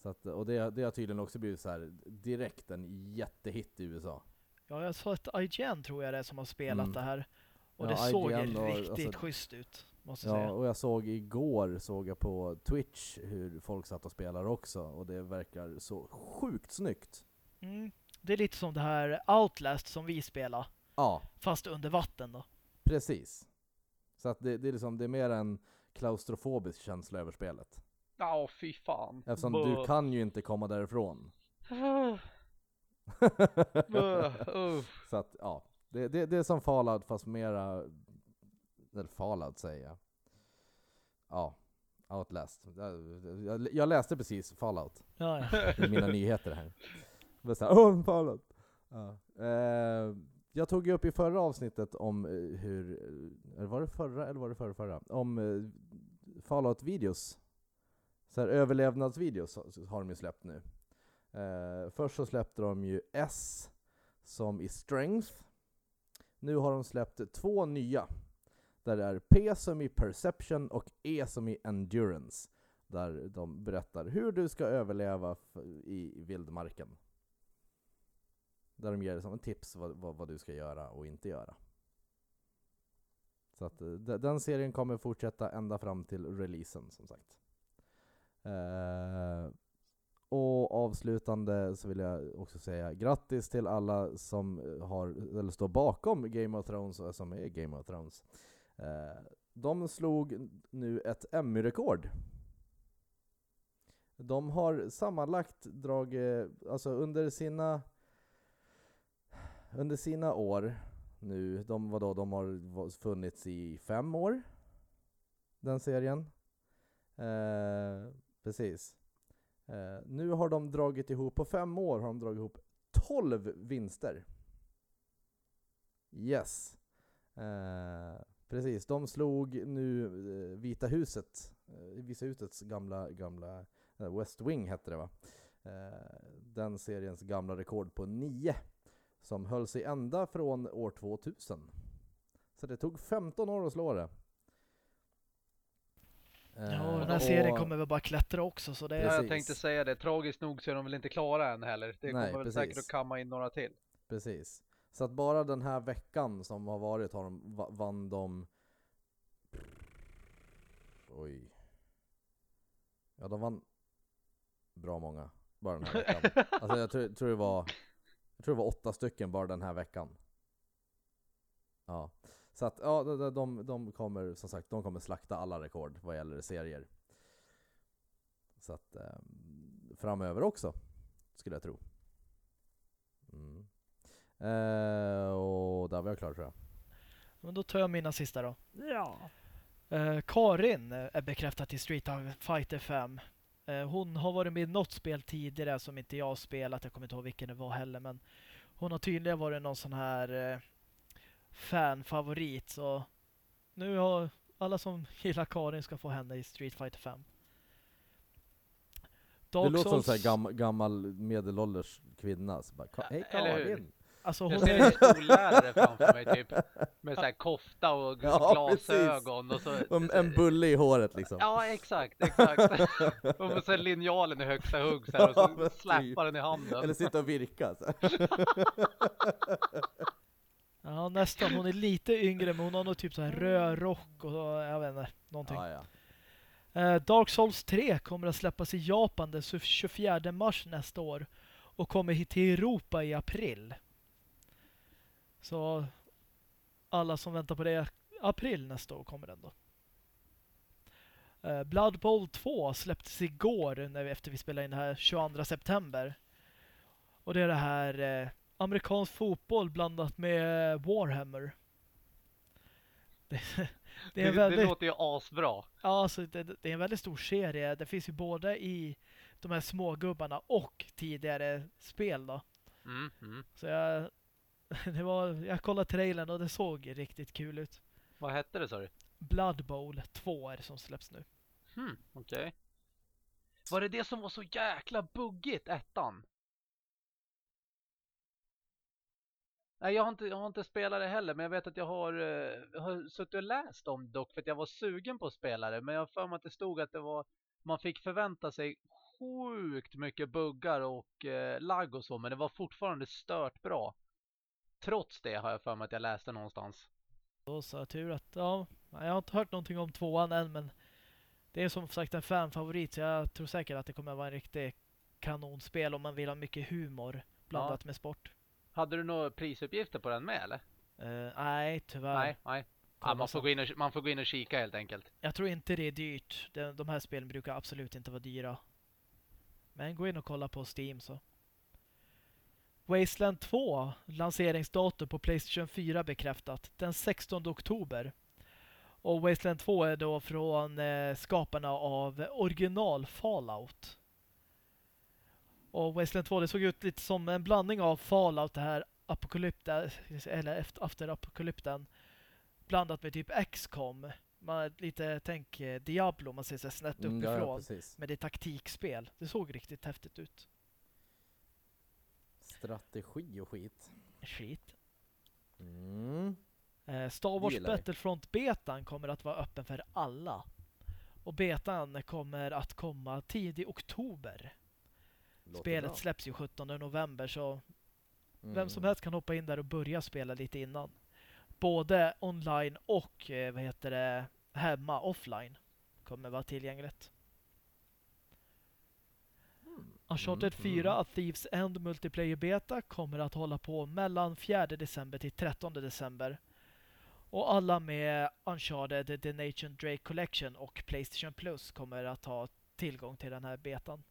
Så att, och det, det har tydligen också blivit så här direkt en jättehit i USA. Ja, jag sa ett IGN tror jag det är som har spelat Mm. det här. Och Ja, det såg IGN och- riktigt alltså- schysst ut, måste Ja, säga. och jag såg igår, såg jag på Twitch hur folk satt och spelade också, och det verkar så sjukt snyggt. Mm. Det är lite som det här Outlast som vi spelar, Ja, fast under vatten då. precis. Så att det, det, är liksom, det är mer en klaustrofobisk känsla över spelet. Ja, fy fan. Eftersom Buh. du kan ju inte komma därifrån. *sighs* *laughs* Så att, ja. Det, det, det är som Fallout fast mera... Eller Fallout säger jag. Ja. Outlast. Jag, jag, jag läste precis Fallout Ja, ja. i mina nyheter här. Var såhär, åh Fallout! Ja. Eh, jag tog ju upp i förra avsnittet om eh, hur, eh, var det förra eller var det förra, förra? Om eh, Fallout-videos. Så här överlevnadsvideos har- de ju släppt nu. Eh, först så släppte de ju S som i Strength. Nu har de släppt två nya. Där det är P som i Perception och E som i Endurance. Där de berättar hur du ska överleva i vildmarken. Där de ger dig som en tips vad, vad, vad du ska göra och inte göra. Så att eh, den serien kommer fortsätta ända fram till releasen som sagt. Eh, och avslutande så vill jag också säga grattis till alla som eh, har, eller står bakom Game of Thrones och som är Game of Thrones. Eh, de slog nu ett Emmy-rekord. De har sammanlagt dragit, eh, alltså under sina under sina år nu, de, vadå, de har funnits i fem år, den serien. Eh, precis. Eh, nu har de dragit ihop, på fem år har de dragit ihop 12 vinster. Yes. Eh, precis, de slog nu eh, Vita huset, eh, Vita husets gamla, gamla eh, West Wing hette det va? Eh, den seriens gamla rekord på 9 som höll sig ända från år 2000. Så det tog 15 år att slå det. ja och Eh, den här serien kommer väl bara klättra också så det är... Precis. jag tänkte säga det, tragiskt nog så är de väl inte klara än heller. Det Nej, kommer väl precis. säkert att kamma in några till. Precis. Så att bara den här veckan som har varit har de, va- vann de... Oj. Ja, de vann bra många bara den här *laughs* veckan. Alltså jag tror, tror det var... Jag tror det var åtta stycken bara den här veckan. Ja. Så att ja, de, de, de kommer som sagt, de kommer slakta alla rekord vad gäller serier. Så att eh, framöver också, skulle jag tro. Mm. Eh, och där var jag klar tror jag. Men då tar jag mina sista då. Ja. Eh, Karin eh, är bekräftad till Street Fighter 5. Eh, hon har varit med i något spel tidigare som inte jag har spelat. Jag kommer inte ihåg vilken det var heller. Men hon har tydligen varit någon sån här eh, fanfavorit. Så nu har alla som gillar Karin ska få henne i Street Fighter 5. Det Dark låter som en gam, gammal medelålders kvinna. Så bara, "Ka- Hej Eller hur? Karin! Alltså Jag hon ser en är, skollärare framför mig typ. Med så här kofta och *laughs* Ja, glasögon och så... En, bulle i håret liksom. Ja, exakt, exakt. *laughs* och så linjalen i högsta hugg så här, och Ja, så men släpar den i handen. Eller sitta och virka. Så. ja, nästan. Hon är lite yngre men hon har nog typ så här röd rock och så, jag vet inte, någonting. Ja, ja. Eh, Dark Souls 3 kommer att släppas i Japan den 24 mars nästa år och kommer hit till Europa i april. Så alla som väntar på det, april nästa år kommer den då. Eh, Blood Bowl 2 släpptes igår när vi, efter vi spelade in det här 22 september. Och det är det här eh, amerikansk fotboll blandat med Warhammer. *laughs* Det, det Det, en det väldigt... låter ju asbra. Ja, alltså det, det är en väldigt stor serie. Det finns ju både i de här smågubbarna och tidigare spel då. Mm, mm. Så jag, *laughs* det var, jag kollade trailern och det såg riktigt kul ut. Vad hette det sa du? Blood Bowl 2 är det som släpps nu. Hmm, okej. Var det det som var så jäkla buggigt, ettan? Nej, jag har inte, jag har inte spelat det heller, men jag vet att jag har, eh, jag har suttit och läst om dock för att jag var sugen på att spela det. Men jag har för mig att det stod att det var, man fick förvänta sig sjukt mycket buggar och eh, lagg och så, men det var fortfarande stört bra. Trots det har jag för mig att jag läste någonstans. Då jag tur att, ja, jag har inte hört någonting om tvåan än men det är som sagt en fanfavorit så jag tror säkert att det kommer vara en riktig kanonspel om man vill ha mycket humor blandat med sport. Hade du några prisuppgifter på den med eller? Eh, nej, tyvärr. Nej, nej. Ja, man, får gå in och, man får gå in och kika helt enkelt. Jag tror inte det är dyrt. De, de här spelen brukar absolut inte vara dyra. Men gå in och kolla på Steam så. Wasteland 2 lanseringsdatum på Playstation 4 bekräftat den 16 oktober. Och Wasteland 2 är då från eh, skaparna av original Fallout. Och Wasteland 2 det såg ut lite som en blandning av Fallout, det här apokalypten, eller efter, apokalypten blandat med typ XCOM. Man lite, tänk eh, Diablo, man ser här snett Mm, ja, uppifrån. ja, men det är taktikspel. Det såg riktigt häftigt ut. Strategi och skit. Shit. Mm. Eh, Star Wars gillar vi. Battlefront betan kommer att vara öppen för alla. Och betan kommer att komma tidig oktober. Låter Spelet bra. släpps ju 17 november så Mm. vem som helst kan hoppa in där och börja spela lite innan. Både online och eh, vad heter det hemma offline kommer vara tillgängligt. Uncharted Mm, 4 mm. A Thieves End Multiplayer Beta kommer att hålla på mellan 4 december till 13 december. Och alla med Uncharted The Nation Drake Collection och Playstation Plus kommer att ha tillgång till den här betan.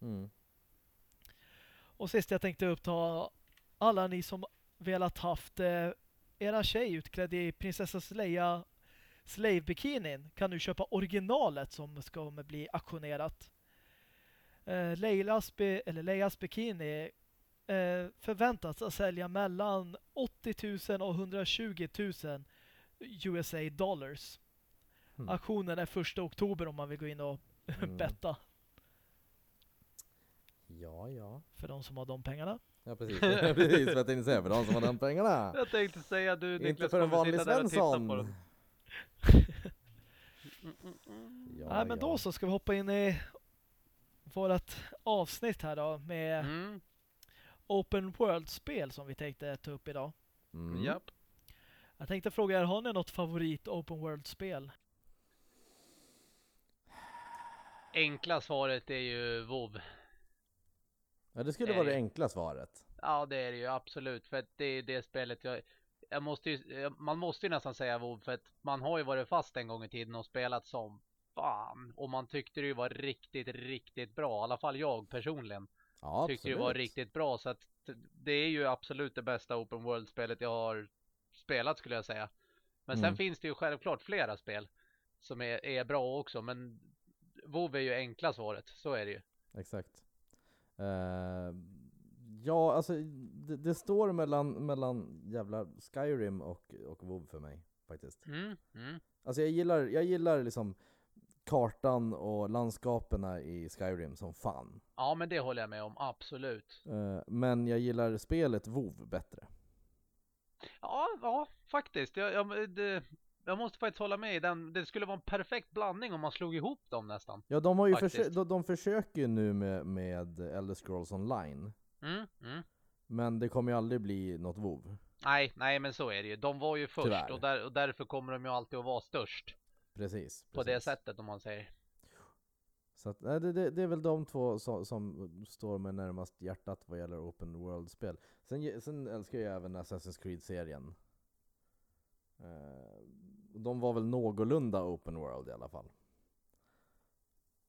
Mm. Och sist jag tänkte uppta alla ni som velat haft eh, era tjej utklädd i prinsessa Leia slave-bikinin kan nu köpa originalet som ska bli auktionerat. Eh, Leilas, eller Leias bikini eh, förväntas att sälja mellan 80 000 och 120 000 USA dollars. Hmm. Auktionen är första oktober om man vill gå in och Mm. betta Ja, ja. för de som har de pengarna. Ja, precis. *laughs* precis vad jag tänkte säga. För de som har den pengarna. *laughs* Jag tänkte säga du Inte Niklas för en vanlig sitta där och Svensson. Mm, mm, mm. Ja, Nej, men ja. då så ska vi hoppa in i vårt avsnitt här då med Mm. Open World-spel som vi tänkte ta upp idag. Mm. Japp. Jag tänkte fråga er, har ni något favorit Open World-spel? Enkla svaret är ju WoW. Ja, det skulle Det vara det enkla svaret. Ja det är det ju absolut för att det är det spelet jag jag måste ju, jag- man måste ju nästan säga WoW för att man har ju varit fast en gång i tiden och spelat som fan och man tyckte det ju var riktigt, riktigt bra. I alla fall jag personligen Ja, tyckte absolut. det var riktigt bra så att det är ju absolut det bästa open world-spelet jag har spelat skulle jag säga. Men sen Mm. finns det ju självklart flera spel som är, är bra också men WoW är ju enkla svaret, så är det ju. Exakt. Eh, ja, alltså det, det står mellan, mellan jävla Skyrim och, och WoW för mig faktiskt. Mm, mm. Alltså jag gillar, jag gillar liksom kartan och landskapen i Skyrim som fan. Ja men det håller jag med om, absolut. Eh, men jag gillar spelet WoW bättre. Ja, ja, faktiskt. Jag, jag, det, jag måste faktiskt hålla med i den. Det skulle vara en perfekt blandning om man slog ihop dem nästan. Ja, de, har ju försö- de, de försöker ju nu med, med Elder Scrolls Online. Mm, mm. Men det kommer ju aldrig bli något WoW. Nej, nej, men så är det ju. De var ju först Tyvärr. och, där, och därför kommer de ju alltid att vara störst Precis. på det precis. sättet om man säger. Så att, nej, det, det, det är väl de två som, som står mig närmast hjärtat vad gäller Open World-spel. Sen, sen älskar jag även Assassin's Creed-serien. Eh, de var väl någorlunda Open World i alla fall.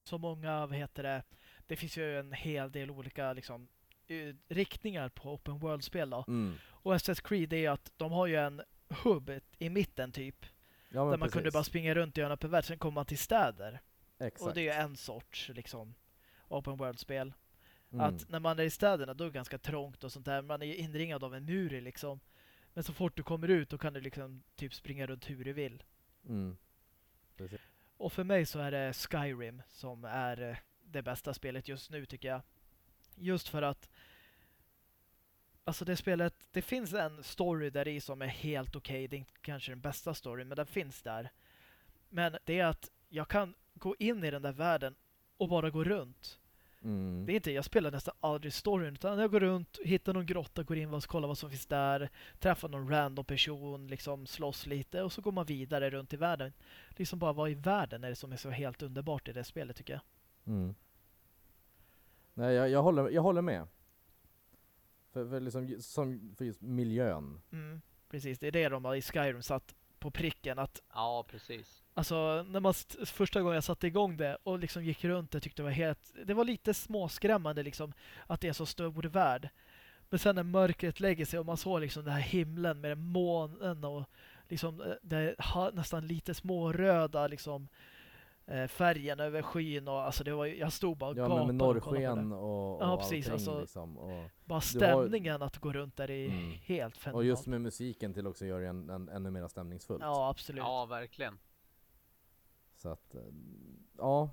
Så många, vad heter det, det finns ju en hel del olika liksom eh, riktningar på Open World-spel då. Mm. Och Assassin's Creed är ju att de har ju en hubb i mitten typ. Ja, där man kunde precis. bara springa runt i en öppen värld. Sen kommer man till städer. Exakt. Och det är ju en sorts liksom Open World-spel. Mm. Att när man är i städerna då är det ganska trångt och sånt där. Man är ju inringad av en mur liksom. Men så fort du kommer ut då kan du liksom typ springa runt hur du vill. Mm. Och för mig så är det Skyrim som är eh, det bästa spelet just nu tycker jag. Just för att Alltså det spelet, det finns en story där i som är helt okej. Det är inte kanske den bästa storyn, men den finns där. Men det är att jag kan gå in i den där världen och bara gå runt. Mm. Det är inte, jag spelar nästan aldrig storyn utan jag går runt, hittar någon grotta, går in och kollar vad som finns där, träffar någon random person, liksom slåss lite och så går man vidare runt i världen. Liksom bara vara i världen är det som är så helt underbart i det spelet tycker jag. Mm. Nej, jag, jag, håller, jag håller med. För, för, liksom, som, för just miljön. Mm, precis, det är det de har i Skyrim satt på pricken att Ja, precis. Alltså när man st- första gången jag satte igång det och liksom gick runt det tyckte det var helt det var lite småskrämmande liksom att det är så stor värld. Men sen när mörkret lägger sig och man såg liksom den här himlen med månen och liksom eh, det nästan lite småröda liksom eh, färgen över skyn och alltså det var jag stod bara och Ja gapade men med och kollade och, och Ja, precis, allting alltså- liksom. Och, Bara Du har- stämningen att gå runt där är Mm. helt och fenomenalt. just med musiken till också gör det en, en, ännu mer stämningsfullt. Ja, absolut. Ja, verkligen. Så att, eh, ja.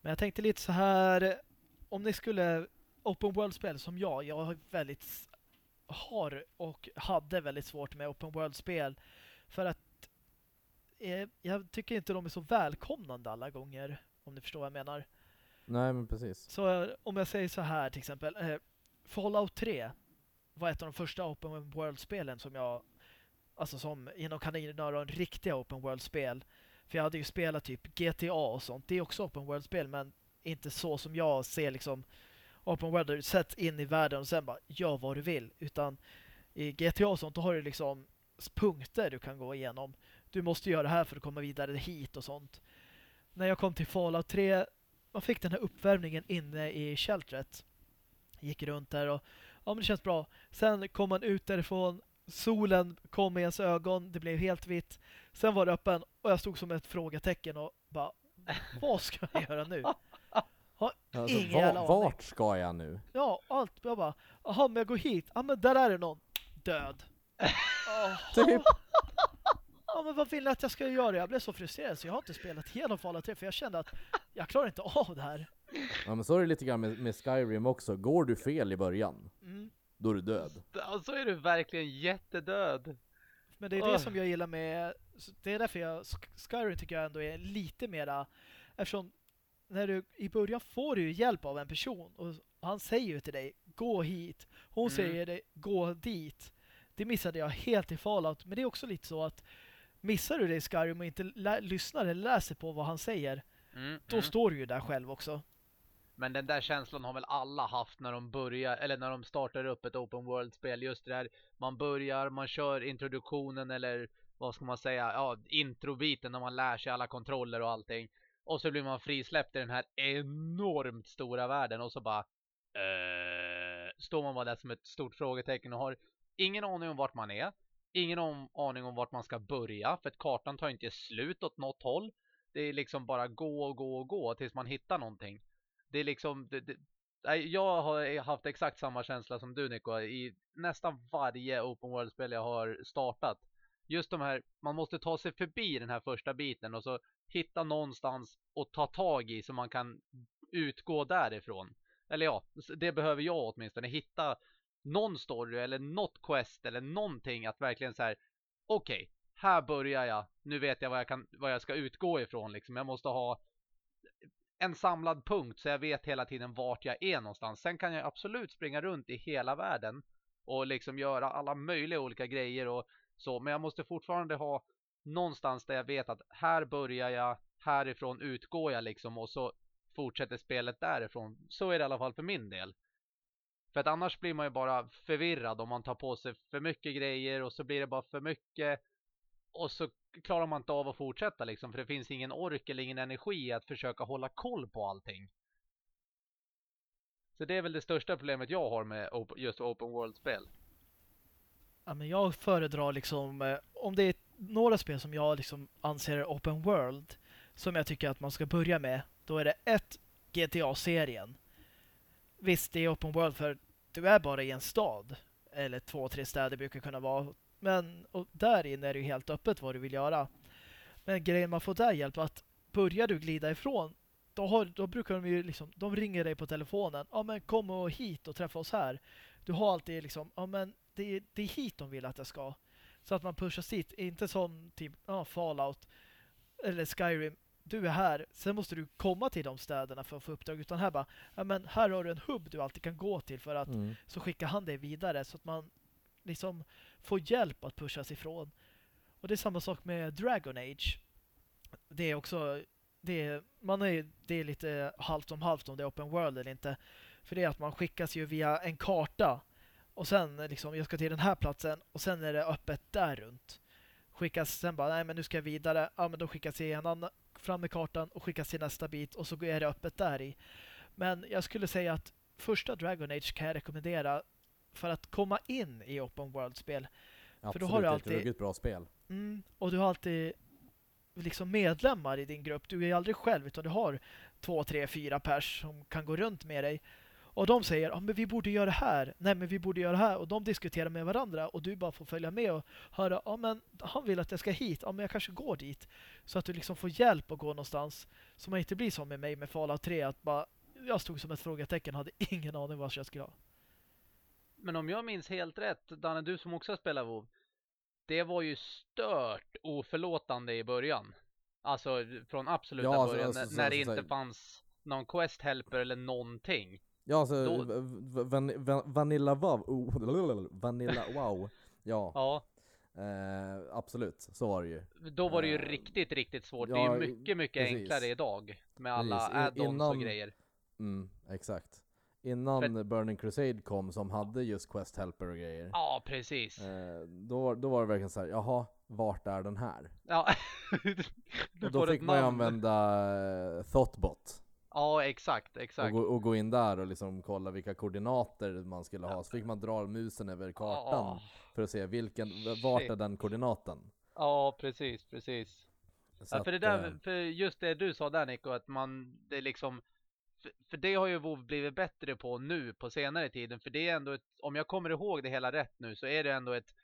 Men jag tänkte lite så här om ni skulle open world-spel som jag, jag har väldigt har och hade väldigt svårt med open world-spel för att eh, jag tycker inte de är så välkomnande alla gånger om ni förstår vad jag menar. Nej men precis. Så om jag säger så här till exempel eh, Fallout 3 var ett av de första open world-spelen som jag alltså som inom kaninöron riktiga open world-spel. För jag hade ju spelat typ GTA och sånt. Det är också open world-spel men inte så som jag ser liksom open world sätts in i världen och sen bara gör vad du vill. Utan i GTA och sånt då har du liksom punkter du kan gå igenom. Du måste göra det här för att komma vidare hit och sånt. När jag kom till Fallout 3 man fick den här uppvärmningen inne i sheltret. Gick runt där och ja men det känns bra. Sen kom man ut därifrån. Solen kom i ens ögon. Det blev helt vitt. Sen var det öppen och jag stod som ett frågetecken och bara *laughs* vad ska jag göra nu? Alltså, Ingen va- jävla aning. vart ska jag nu? Ja, allt. Jag bara, jaha men jag går hit. Ja men där är det någon. Död. *laughs* Åh. Typ. Ja men vad vill ni att jag ska göra? Jag blev så frustrerad så jag har inte spelat igenom Fallout 3 för jag kände att jag klarar inte av det här. Ja men så är det lite grann med, med Skyrim också. Går du fel i början, Mm. då är du död. Ja, Så är du verkligen jättedöd. Men det är det som jag gillar med det är därför jag Sk- Skyrim tycker jag ändå är lite mera eftersom när du i början får du hjälp av en person och han säger ju till dig gå hit. Hon Mm. säger dig gå dit. Det missade jag helt i Fallout men det är också lite så att missar du det i Skyrim och inte lyssnar eller läser på vad han säger Mm, då mm. står du ju där själv också. Men den där känslan har väl alla haft när de börjar, eller när de startar upp ett open world-spel. Just det där, man börjar, man kör introduktionen eller vad ska man säga, ja, introbiten när man lär sig alla kontroller och allting. Och så blir man frisläppt i den här enormt stora världen och så bara eh, står man bara där som ett stort frågetecken och har ingen aning om vart man är. Ingen om, aning om vart man ska börja för att kartan tar inte slut åt något håll. Det är liksom bara gå och gå och gå tills man hittar någonting. Det är liksom det, det, jag har e, haft exakt samma känsla som du Nico i nästan varje open world-spel jag har startat. Just de här, man måste ta sig förbi den här första biten och så hitta någonstans och ta tag i så man kan utgå därifrån. Eller ja, det behöver jag åtminstone hitta någon story eller något quest eller någonting att verkligen så här okej, här börjar jag. Nu vet jag vad jag kan vad jag ska utgå ifrån liksom. Jag måste ha en samlad punkt så jag vet hela tiden vart jag är någonstans. Sen kan jag absolut springa runt i hela världen och liksom göra alla möjliga olika grejer och så, men jag måste fortfarande ha någonstans där jag vet att här börjar jag, härifrån utgår jag liksom och så fortsätter spelet därifrån. Så är det i alla fall för min del. För att annars blir man ju bara förvirrad om man tar på sig för mycket grejer och så blir det bara för mycket och så klarar man inte av att fortsätta liksom för det finns ingen ork eller ingen energi att försöka hålla koll på allting. Så det är väl det största problemet jag har med just open world-spel. Ja, men jag föredrar liksom eh, om det är några spel som jag liksom anser är open world som jag tycker att man ska börja med då är det ett GTA-serien. Visst, det är open world för du är bara i en stad eller två, tre städer brukar kunna vara men och där inne är det ju helt öppet vad du vill göra. Men grejen man får där hjälp att börjar du glida ifrån då, har, då brukar de ju liksom de ringer dig på telefonen. Ja men kom och hit och träffa oss här. Du har alltid liksom ja men det är, det är hit de vill att jag ska. Så att man pushas dit. Inte som typ ja, Fallout eller Skyrim. Du är här. Sen måste du komma till de städerna för att få uppdrag. Utan här bara, ja men här har du en hubb du alltid kan gå till för att Mm. så skickar han dig vidare så att man liksom får hjälp att pushas ifrån. Och det är samma sak med Dragon Age. Det är också det är, man är, det är lite halvt om halvt om det är open world eller inte. För det är att man skickas ju via en karta och sen liksom jag ska till den här platsen och sen är det öppet där runt. Skickas sen bara nej men nu ska jag vidare. Ja men då skickas jag en annan fram med kartan och skickas till nästa bit och så är det öppet där i. Men jag skulle säga att första Dragon Age kan jag rekommendera för att komma in i open world-spel. Absolut, då har du alltid- ett bra spel. Mm, och du har alltid liksom medlemmar i din grupp. Du är aldrig själv utan du har två, tre, fyra pers som kan gå runt med dig. Och de säger, ja men vi borde göra det här. Nej men vi borde göra det här. Och de diskuterar med varandra och du bara får följa med och höra, ja men han vill att jag ska hit. Ja men jag kanske går dit. Så att du liksom får hjälp att gå någonstans. Så man inte blir som med mig med Fallout 3 att bara, jag stod som ett frågetecken hade ingen aning vad jag skulle ha. Men om jag minns helt rätt, Danne, du som också spelar WoW. Det var ju stört oförlåtande i början. Alltså från absoluta Ja, alltså, början, alltså, när, så- när det så- inte så- fanns någon quest helper eller någonting. Ja, alltså Då- van, van, Vanilla Wow, oh, *laughs* Vanilla Wow, ja, Ja, eh, absolut, så var det ju. då var det ju Eh, riktigt, riktigt svårt. det ja, är ju mycket, mycket precis. enklare idag med alla add-ons och grejer. Mm, exakt. Innan Burning Crusade kom som hade just Quest Helper och grejer. Ja, precis. Eh, då, då var det verkligen så här, jaha, vart är den här? Ja, *laughs* Och då fick man ju använda eh, Thoughtbot Ja, exakt, och exakt. gå, och gå in där och liksom kolla vilka koordinater man skulle ha. Så fick man dra musen över kartan Ja, för att se vilken, vart Shit. är den koordinaten? Ja, precis, precis. Så Ja, för det där, eh, för just det du sa där Nico, att man, det liksom, för, för det har ju WoW blivit bättre på nu på senare tiden, för det är ändå ett, om jag kommer ihåg det hela rätt nu, så är det ändå ett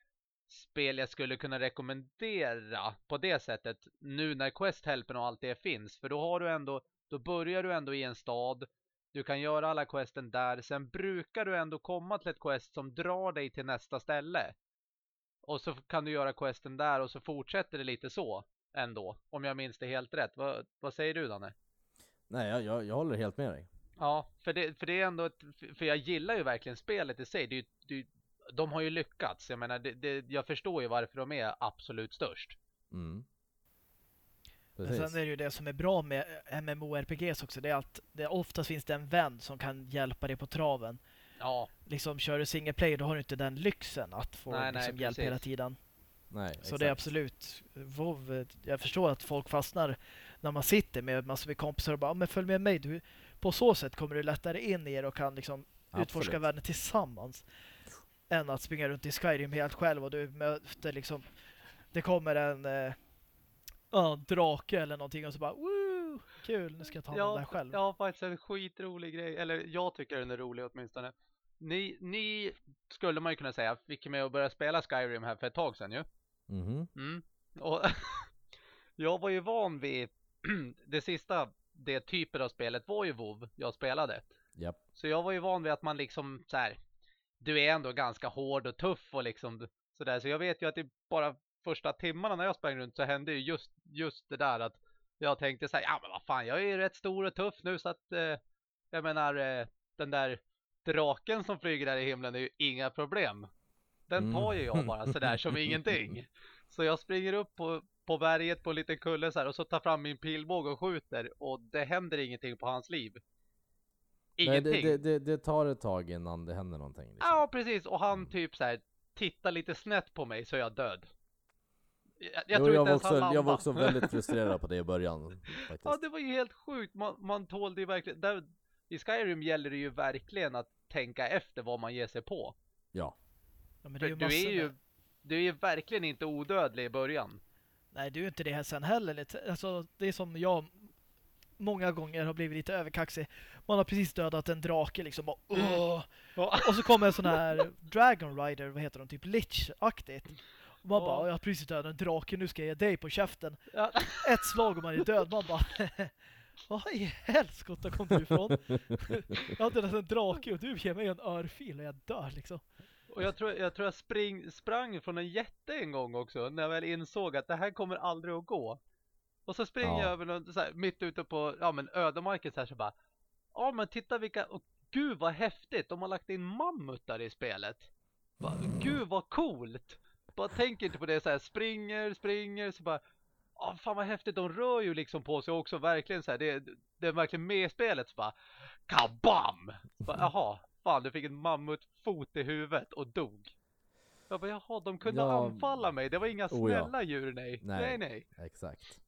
spel jag skulle kunna rekommendera på det sättet, nu när Quest Helpen och allt det finns, för då har du ändå, då börjar du ändå i en stad, du kan göra alla questen där, sen brukar du ändå komma till ett quest som drar dig till nästa ställe. Och så kan du göra questen där och så fortsätter det lite så ändå, om jag minns det helt rätt. Vad, vad säger du Danne? Nej, jag, jag, jag håller helt med dig. Ja, för det, för det är ändå ett, för jag gillar ju verkligen spelet i sig. Det, det, de har ju lyckats. Jag menar, det, det, jag förstår ju varför de är absolut störst. Mm. Men Precis. sen är det ju det som är bra med MMORPGs också, det är att det oftast finns det en vän som kan hjälpa dig på traven. Ja, Liksom kör du single player då har du inte den lyxen att få Nej, nej, liksom, hjälp precis. hela tiden. Nej, Så exakt. det är absolut WoW, jag förstår att folk fastnar när man sitter med massor med kompisar och bara "Ja, men följ med mig. Du, på så sätt kommer du lättare in i det och kan liksom utforska Absolut. världen tillsammans. Än att springa runt i Skyrim helt själv och du möter liksom det kommer en eh, ja, drake eller någonting och så bara Woo! Kul, nu ska jag ta om det här själv. Ja, faktiskt en skitrolig grej. Eller jag tycker den är rolig åtminstone. Ni, ni skulle man ju kunna säga fick med att börja spela Skyrim här för ett tag sedan ju. Mhm. Mm. Och *laughs* jag var ju van vid *clears throat* det sista, det typet av spelet var ju WoW jag spelade. Japp. Så jag var ju van vid att man liksom så här, du är ändå ganska hård och tuff och liksom sådär. Så jag vet ju att det bara första timmarna när jag sprang runt så hände ju just, just det där att jag tänkte så här, ja men vad fan, jag är ju rätt stor och tuff nu så att eh, jag menar eh, den där draken som flyger där i himlen är ju inga problem. Den Mm. tar ju jag bara sådär som *laughs* ingenting. Så jag springer upp på, på berget på en liten kulle så här och så tar fram min pilbåge och skjuter och det händer ingenting på hans liv. Nej, Ingenting. det, det, det, det tar ett tag innan det händer någonting. Liksom. Ja, precis. Och han typ så här tittar lite snett på mig så är jag död. Jag, jag Jo, tror jag, inte var ens han också, jag var också väldigt frustrerad på det i början. *laughs* Faktiskt. Ja, det var ju helt sjukt. Man, man tålde ju verkligen... Där, I Skyrim gäller det ju verkligen att tänka efter vad man ger sig på. Ja. Ja, men det är ju du är ju, du är ju verkligen inte odödlig i början. Nej, du är ju inte det här sen heller. Lite- Alltså, det är som jag många gånger har blivit lite överkaxig. Man har precis dödat en drake liksom. Och, åh! Ja. och så kommer en sån här *laughs* Dragon Rider, vad heter de? Typ Lich-aktigt. Och man Ja. bara, jag har precis dödat en drake, nu ska jag ge dig på käften. Ja. *laughs* Ett slag och man är död. Man bara, *laughs* vad i helskotta kom du ifrån? *laughs* jag har dödat en drake och du ger mig en örfil och jag dör liksom. Och jag tror jag, tror jag spring, sprang från en jätte en gång också när jag väl insåg att det här kommer aldrig att gå. Och så springer Ja. jag över någon, så här, mitt ute på ja, men ödemarken så här så bara Ja men titta vilka, och gud vad häftigt, de har lagt in mammutar i spelet. Bara, gud vad coolt! Bara tänker inte på det så här, springer, springer så bara Ja fan vad häftigt, de rör ju liksom på sig också verkligen så här, det, det är verkligen med i spelet så bara Kabam! Så bara, Jaha, fan du fick en mammutfot i huvudet och dog. Jag bara jaha, de kunde Ja. anfalla mig, det var inga Oh, ja. snälla djur nej. Nej. Nej nej. Exakt.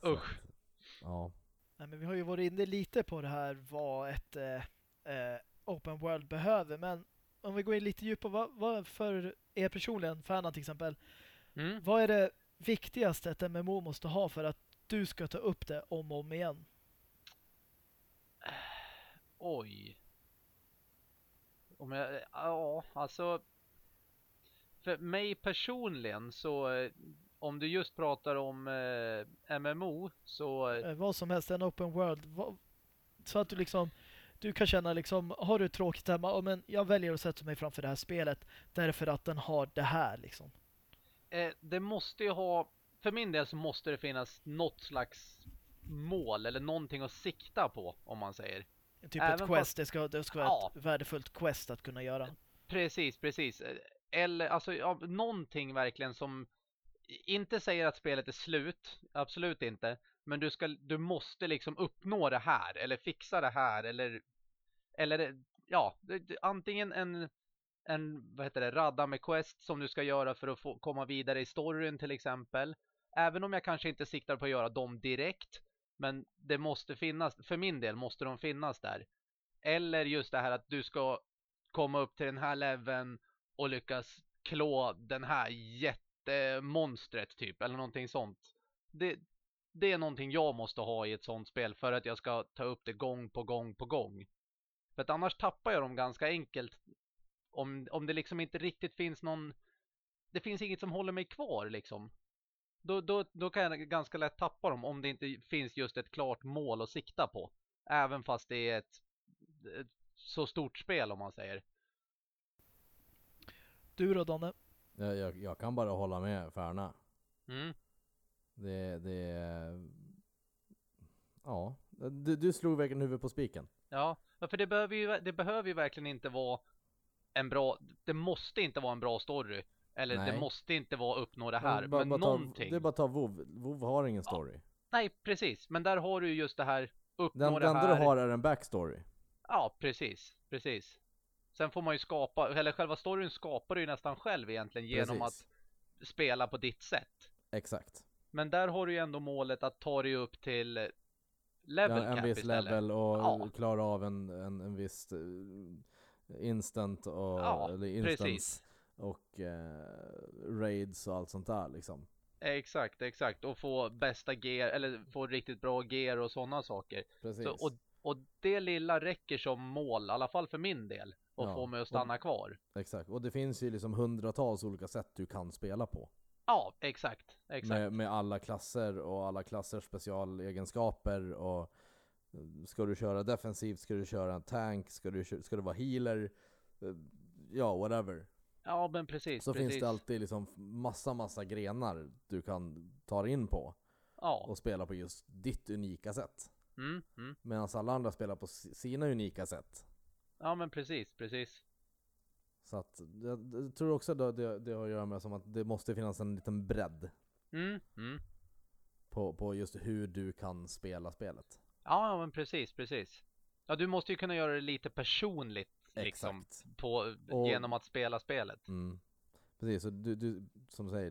Så Usch. Ja. Nej, men vi har ju varit inne lite på det här vad ett eh, eh, open world behöver, men om vi går in lite djupare, vad, vad för er personligen, Färnan till exempel, Mm. vad är det viktigaste ett MMO måste ha för att du ska ta upp det om och om igen? Oj. Om jag, ja, alltså. För mig personligen så, om du just pratar om eh, MMO så, Eh, vad som helst, en open world. Vad, så att du liksom du kan känna liksom, har du tråkigt hemma, ja, men jag väljer att sätta mig framför det här spelet därför att den har det här liksom. eh, det måste ju ha, för min del så måste det finnas något slags mål eller någonting att sikta på om man säger. Typ Även ett fast- quest, det ska, det ska vara Ja. ett värdefullt quest att kunna göra. Precis, precis. Eller alltså ja, någonting verkligen som inte säger att spelet är slut, absolut inte. Men du, ska, du måste liksom uppnå det här eller fixa det här eller, eller ja, antingen en, en vad heter det, radda med quest som du ska göra för att få komma vidare i storyn till exempel. Även om jag kanske inte siktar på att göra dem direkt, men det måste finnas, för min del måste de finnas där. Eller just det här att du ska komma upp till den här leveln och lyckas klå den här Eh, jättemonstret typ eller någonting sånt. Det, det är någonting jag måste ha i ett sånt spel för att jag ska ta upp det gång på gång på gång. För att annars tappar jag dem ganska enkelt om, om det liksom inte riktigt finns någon det finns inget som håller mig kvar liksom. Då, då, då kan jag ganska lätt tappa dem om det inte finns just ett klart mål att sikta på. Även fast det är ett, ett så stort spel om man säger. Du då Danne? Jag, jag, jag kan bara hålla med Färna. Mm. Det, det... Ja, du, du slog verkligen huvudet på spiken. Ja, för det behöver ju, det behöver ju verkligen inte vara en bra, det måste inte vara en bra story. Eller det Nej. måste inte vara uppnå det här, bara, men bara någonting. Ta, det är bara att ta WoW. WoW har ingen story. Nej, precis. Men där har du ju just det här, uppnå Den, det det enda här. du har är en backstory. Ja, precis, precis. Sen får man ju skapa, eller själva storyn skapar du ju nästan själv egentligen genom Precis. att spela på ditt sätt. Exakt. Men där har du ju ändå målet att ta dig upp till level Ja, en viss istället. level och Ja. klara av en, en, en viss eh, instant och Ja, eller instance precis. och eh, raids och allt sånt där liksom. Exakt, exakt. Och få bästa gear, eller få riktigt bra gear och sådana saker. Precis. Så, och, och det lilla räcker som mål, i alla fall för min del, och Ja, få mig att och- stanna kvar. Exakt. Och det finns ju liksom hundratals olika sätt du kan spela på. Ja, exakt, exakt. Med, med alla klasser och alla klassers specialegenskaper och Ska du köra defensivt, ska du köra en tank, ska du, ska du vara healer Ja, whatever. Ja, men precis. Så precis. finns det alltid liksom massa, massa grenar du kan ta dig in på Ja, och spela på just ditt unika sätt. mm, mm. Medan alla andra spelar på si- sina unika sätt. Ja men precis, precis. Så att jag, jag tror också det, det, det har att göra med som att det måste finnas en liten bredd Mm, mm. på, på just hur du kan spela spelet. Ja, men precis, precis. Ja, du måste ju kunna göra det lite personligt liksom, Exakt. på, Och- genom att spela spelet. Mm. Precis, och du, du, som du säger,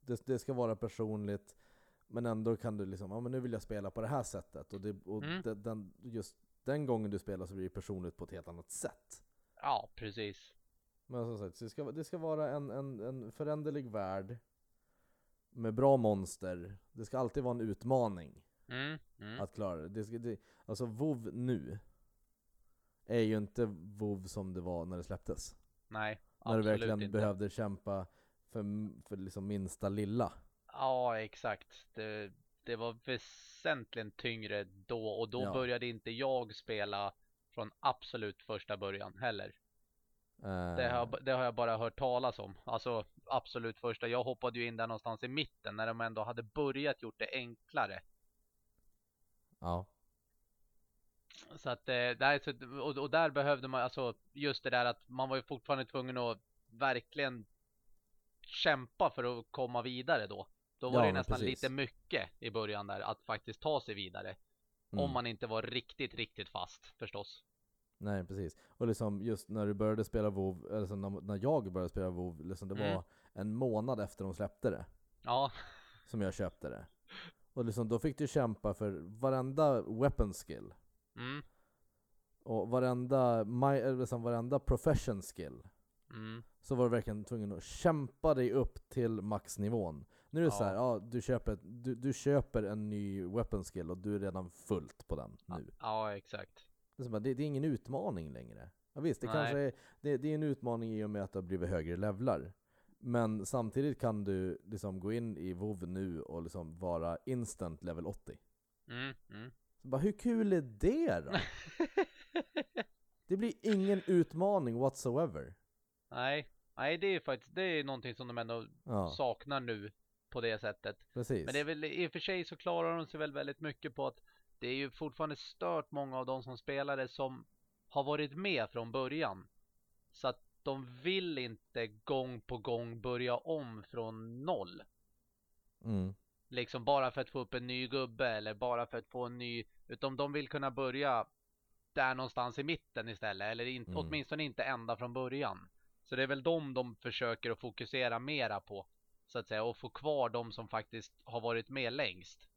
det, det, ska vara personligt Men ändå kan du liksom, ja men nu vill jag spela på det här sättet och, det, och Mm. den, just den gången du spelar så blir det personligt på ett helt annat sätt Ja, precis. Men som sagt, det ska, det ska vara en, en, en föränderlig värld Med bra monster Det ska alltid vara en utmaning Mm, mm. att klara det, det, ska, det Alltså WoW nu Är ju inte WoW som det var när det släpptes Nej, När du verkligen inte. behövde kämpa för, för liksom minsta lilla. Ja, exakt. Det, det var väsentligen tyngre då och då Ja. började inte jag spela från absolut första början heller. Eh, Det har, det har jag bara hört talas om. Alltså absolut första. Jag hoppade ju in där någonstans i mitten när de ändå hade börjat gjort det enklare. Ja, Så att eh, där, så- och, och där behövde man alltså just det där att man var ju fortfarande tvungen att verkligen kämpa för att komma vidare då. Då var Ja, det nästan precis. lite mycket i början där att faktiskt ta sig vidare. mm. Om man inte var riktigt, riktigt fast förstås. Nej precis. Och liksom just när du började spela WoW, eller så när, jag började spela WoW, liksom det Mm. var en månad efter de släppte det Ja, som jag köpte det. Och liksom då fick du kämpa för varenda weapon skill. mm, Och varenda, my, liksom varenda profession skill Mm. så var du verkligen tvungen att kämpa dig upp till maxnivån. Nu är det Ja. så här, ja, du, köper, du, du köper en ny weapon skill och du är redan fullt på den nu. Ja, exakt. Det är, det, det är ingen utmaning längre. Ja, visst, det Nej. kanske är, det, det är en utmaning i och med att du har blivit högre levlar. Men samtidigt kan du liksom gå in i WoW nu och liksom vara instant level 80. Mm. Mm. Så bara, hur kul är det då? *laughs* Det blir ingen utmaning whatsoever. Nej, nej det är faktiskt det är någonting som de ändå Ja, saknar nu på det sättet. precis. Men det är väl i och för sig så klarar de sig väl väldigt mycket på att det är ju fortfarande stört många av de som spelare som har varit med från början. Så att de vill inte gång på gång börja om från noll. Mm. Liksom bara för att få upp en ny gubbe eller bara för att få en ny. Utan de vill kunna börja där någonstans i mitten istället. Eller in, Mm. åtminstone inte ända från början. Så det är väl de de försöker att fokusera mera på. Så att säga. Och få kvar de som faktiskt har varit med längst.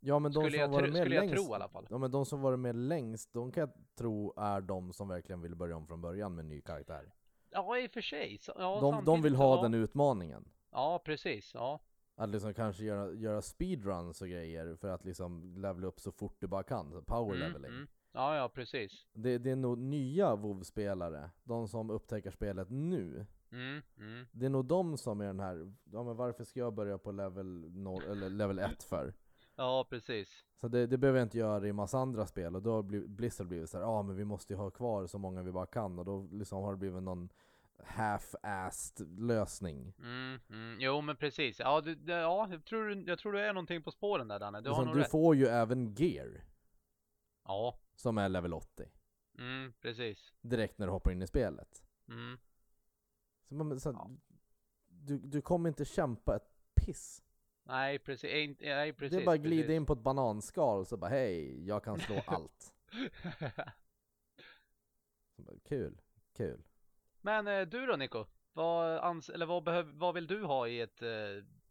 Ja men de Skulle som jag varit med längst, tro i alla fall. Ja men de som varit med längst, de kan jag tro är de som verkligen vill börja om från början med en ny karaktär. Ja, i och för sig. Så, ja, de, de vill ha ja. den utmaningen. Ja, precis. Ja. Att liksom kanske göra, göra speedruns och grejer för att liksom levela upp så fort du bara kan. Så Power Mm, leveling. mm. Ja, ja, precis. Det, det är nog nya WoW-spelare, de som upptäcker spelet nu. Mm, mm. Det är nog de som är den här, ja men varför ska jag börja på level, noll, eller level 1 för? Ja, precis. Så det, det behöver jag inte göra i massa andra spel och då har bli- Blizzard blivit såhär, ja ah, men vi måste ju ha kvar så många vi bara kan och då liksom har det blivit någon half-assed lösning. Mm, mm. Jo, men precis. Ja, du, det- ja jag, tror, jag tror du är någonting på spåren där, Danne. Du har Liksom, nog du rätt. får ju även gear Ja, som är level 80 mm, precis. direkt när du hoppar in i spelet. Mm. Så, man, så, Ja. du, du kommer inte kämpa ett piss. Nej, precis. Nej, Nej, precis. det är bara att glida in på ett bananskal så bara hej, jag kan slå *laughs* allt. *laughs* Bara, kul, kul. Men eh, du då, Nico? Vad, ans eller vad, behöv, vad vill du ha i ett, eh,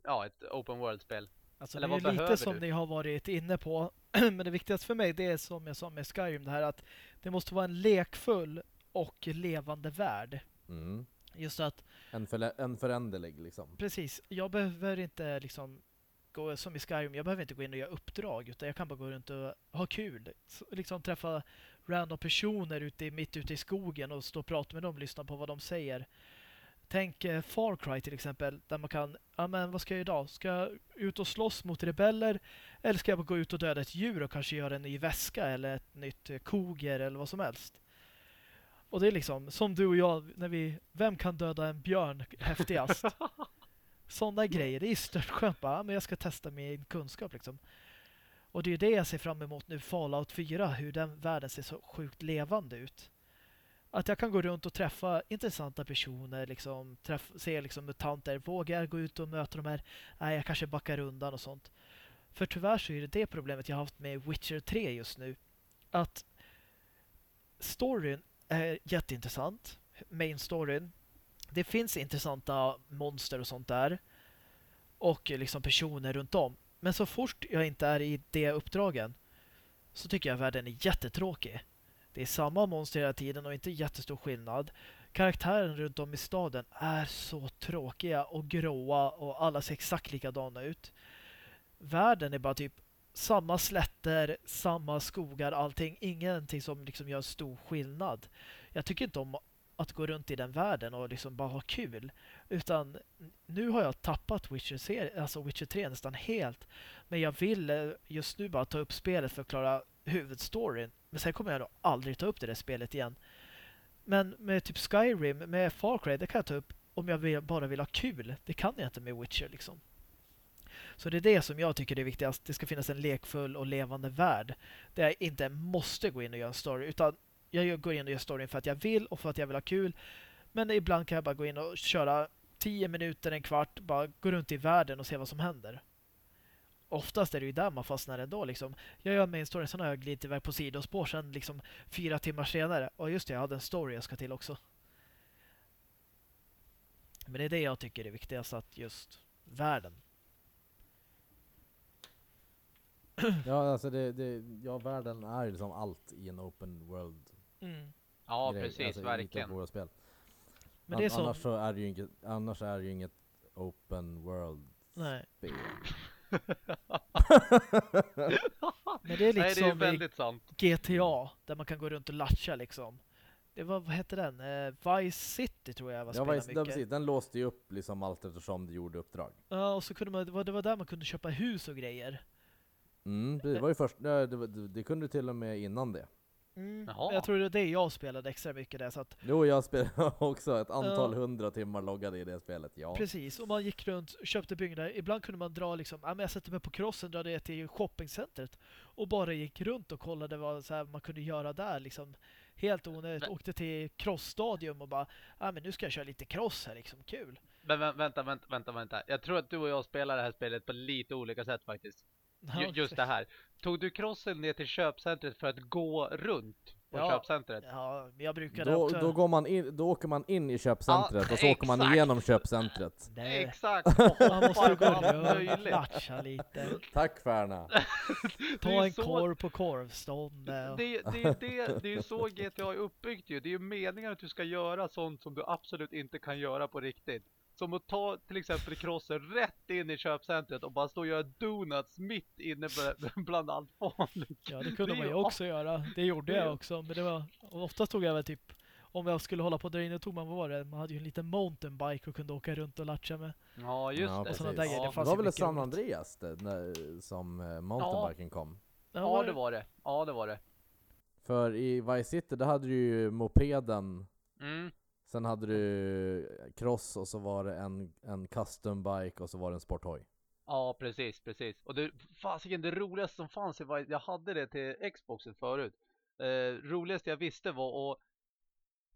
ja, ett open world-spel? Alltså Eller det är lite som du? ni har varit inne på. *clears throat* Men det viktigaste för mig det är som jag sa med Skyrim det här att det måste vara en lekfull och levande värld. Mm. Just att En, förlä- en föränderlig liksom. precis, jag behöver inte liksom gå som i Skyrim, jag behöver inte gå in och göra uppdrag utan jag kan bara gå runt och ha kul. Så, liksom träffa random personer ute i, mitt ute i skogen och stå och prata med dem och lyssna på vad de säger. Tänk eh, Far Cry till exempel där man kan, ja men vad ska jag idag? Ska jag ut och slåss mot rebeller eller ska jag bara gå ut och döda ett djur och kanske göra en ny väska eller ett nytt eh, koger eller vad som helst. Och det är liksom som du och jag när vi, vem kan döda en björn häftigast? *laughs* Sådana grejer, det är stört bara, men jag ska testa min kunskap liksom. Och det är det jag ser fram emot nu, Fallout 4, hur den världen ser så sjukt levande ut. Att jag kan gå runt och träffa intressanta personer, liksom, träff, se liksom mutanter, vågar jag gå ut och möta de här? Nej, jag kanske backar undan och sånt. För tyvärr så är det det problemet jag har haft med Witcher 3 just nu. Att storyn är jätteintressant, main storyn. Det finns intressanta monster och sånt där. Och eh, liksom personer runt om. Men så fort jag inte är i det uppdragen så tycker jag världen är jättetråkig. Det är samma monster hela tiden och inte jättestor skillnad. Karaktären runt om i staden är så tråkiga och gråa och alla ser exakt likadana ut. Världen är bara typ samma slätter, samma skogar, allting. Ingenting som liksom gör stor skillnad. Jag tycker inte om att gå runt i den världen och liksom bara ha kul. Utan nu har jag tappat Witcher, alltså Witcher 3 nästan helt. Men jag vill eh, just nu bara ta upp spelet för att klara huvudstoryn. Men sen kommer jag nog aldrig ta upp det där spelet igen. Men med typ Skyrim, med Far Cry, det kan jag ta upp om jag vill, bara vill ha kul. Det kan jag inte med Witcher liksom. Så det är det som jag tycker är viktigast. Det ska finnas en lekfull och levande värld. Där jag inte måste gå in och göra en story. Utan jag går in och gör storyn för att jag vill och för att jag vill ha kul. Men ibland kan jag bara gå in och köra 10 minuter, en kvart, bara gå runt i världen och se vad som händer. Oftast är det ju där man fastnar ändå liksom. Jag gör main story, sen har jag glidit iväg på sidospår sen liksom fyra timmar senare. Och just det, jag hade en story jag ska till också. Men det är det jag tycker är viktigast, att just världen. *clears throat* Ja, alltså det, det, ja, världen är liksom allt i en open world Mm. Ja, grej, precis, alltså, verkligen. våra spel. Men det är som... Annars så är det ju inget, annars är det ju inget open world Nej. spel. *laughs* Men det är lite Nej, det är som i väldigt sant. GTA, där man kan gå runt och latcha liksom. Det var, vad hette den? Eh, Vice City tror jag var Ja, spelade Vice, mycket. ja, precis, den låste ju upp liksom allt eftersom du gjorde uppdrag. Ja, och så kunde man, det var, det var där man kunde köpa hus och grejer. Mm, det var ju först, det, det, det kunde du till och med innan det. Mm. Jag tror det var det jag spelade extra mycket där, så att Jo, jag spelade *laughs* också ett antal Ja. hundra timmar loggade i det spelet, ja. Precis, och man gick runt och köpte byggnader. Ibland kunde man dra liksom, ja men jag sätter mig på crossen, drar det till shoppingcentret och bara gick runt och kollade vad så här, man kunde göra där liksom. Helt onödigt. Men- Åkte till crossstadium och bara, ja men nu ska jag köra lite cross här liksom, kul. Men vä- vänta, vänta, vänta, vänta. Jag tror att du och jag spelar det här spelet på lite olika sätt faktiskt. Ju- Just det här. Tog du crossen ner till köpcentret för att gå runt på Ja. köpcentret? Ja, jag brukade Då, då, går man in, då åker man in i köpcentret Ja, och så åker man exakt. igenom köpcentret. *laughs* Nej, Exakt! man måste gå runt, latcha lite. Tack Färna! *laughs* Det är Ta en så- korv på korvstånd. Det, det, det, det är ju så GTA är uppbyggt ju. Det är ju meningen att du ska göra sånt som du absolut inte kan göra på riktigt. Som att ta till exempel crossen rätt in i köpcentret och bara stå och göra donuts mitt inne bl- *laughs* bland allt folk. Ja, det kunde Det man ju också göra. Det gjorde jag också. Men det var, oftast tog jag väl typ, om jag skulle hålla på där inne tog man, vad var det? Man hade ju en liten mountainbike och kunde åka runt och latcha med. Ja, just Ja, det. sådana där grejer, det Det var väl San. Andreas det, när, som eh, mountainbiken kom? Ja, det var det. Ja, det var det. För i Vice City, där hade du ju mopeden, Mm sen hade du cross och så var det en, en custom bike och så var det en sporthoj. Ja, precis, precis. Och det fasiken det roligaste som fanns, var, jag hade det till Xboxen förut. Eh, roligaste jag visste var att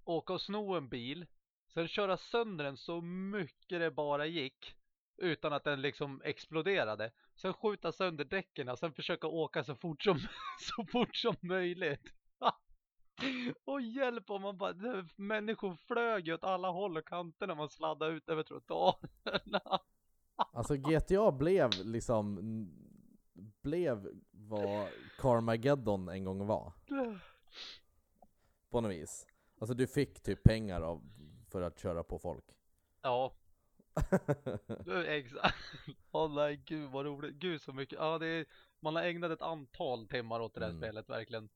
åka och sno en bil, sen köra sönder den så mycket det bara gick utan att den liksom exploderade. Sen skjuta sönder däcken och sen försöka åka så fort som, *laughs* så fort som möjligt. *laughs* och hjälp om man bara, människor flög ju åt alla håll och kanter när man sladdade ut över trottoarerna. *laughs* Alltså GTA blev liksom, blev vad Carmageddon en gång var. På något vis. Alltså du fick typ pengar av, för att köra på folk. Ja, *laughs* exakt. Åh nej, gud vad roligt. Gud så mycket. Ja, det är, man har ägnat ett antal timmar åt det där Mm. spelet verkligen.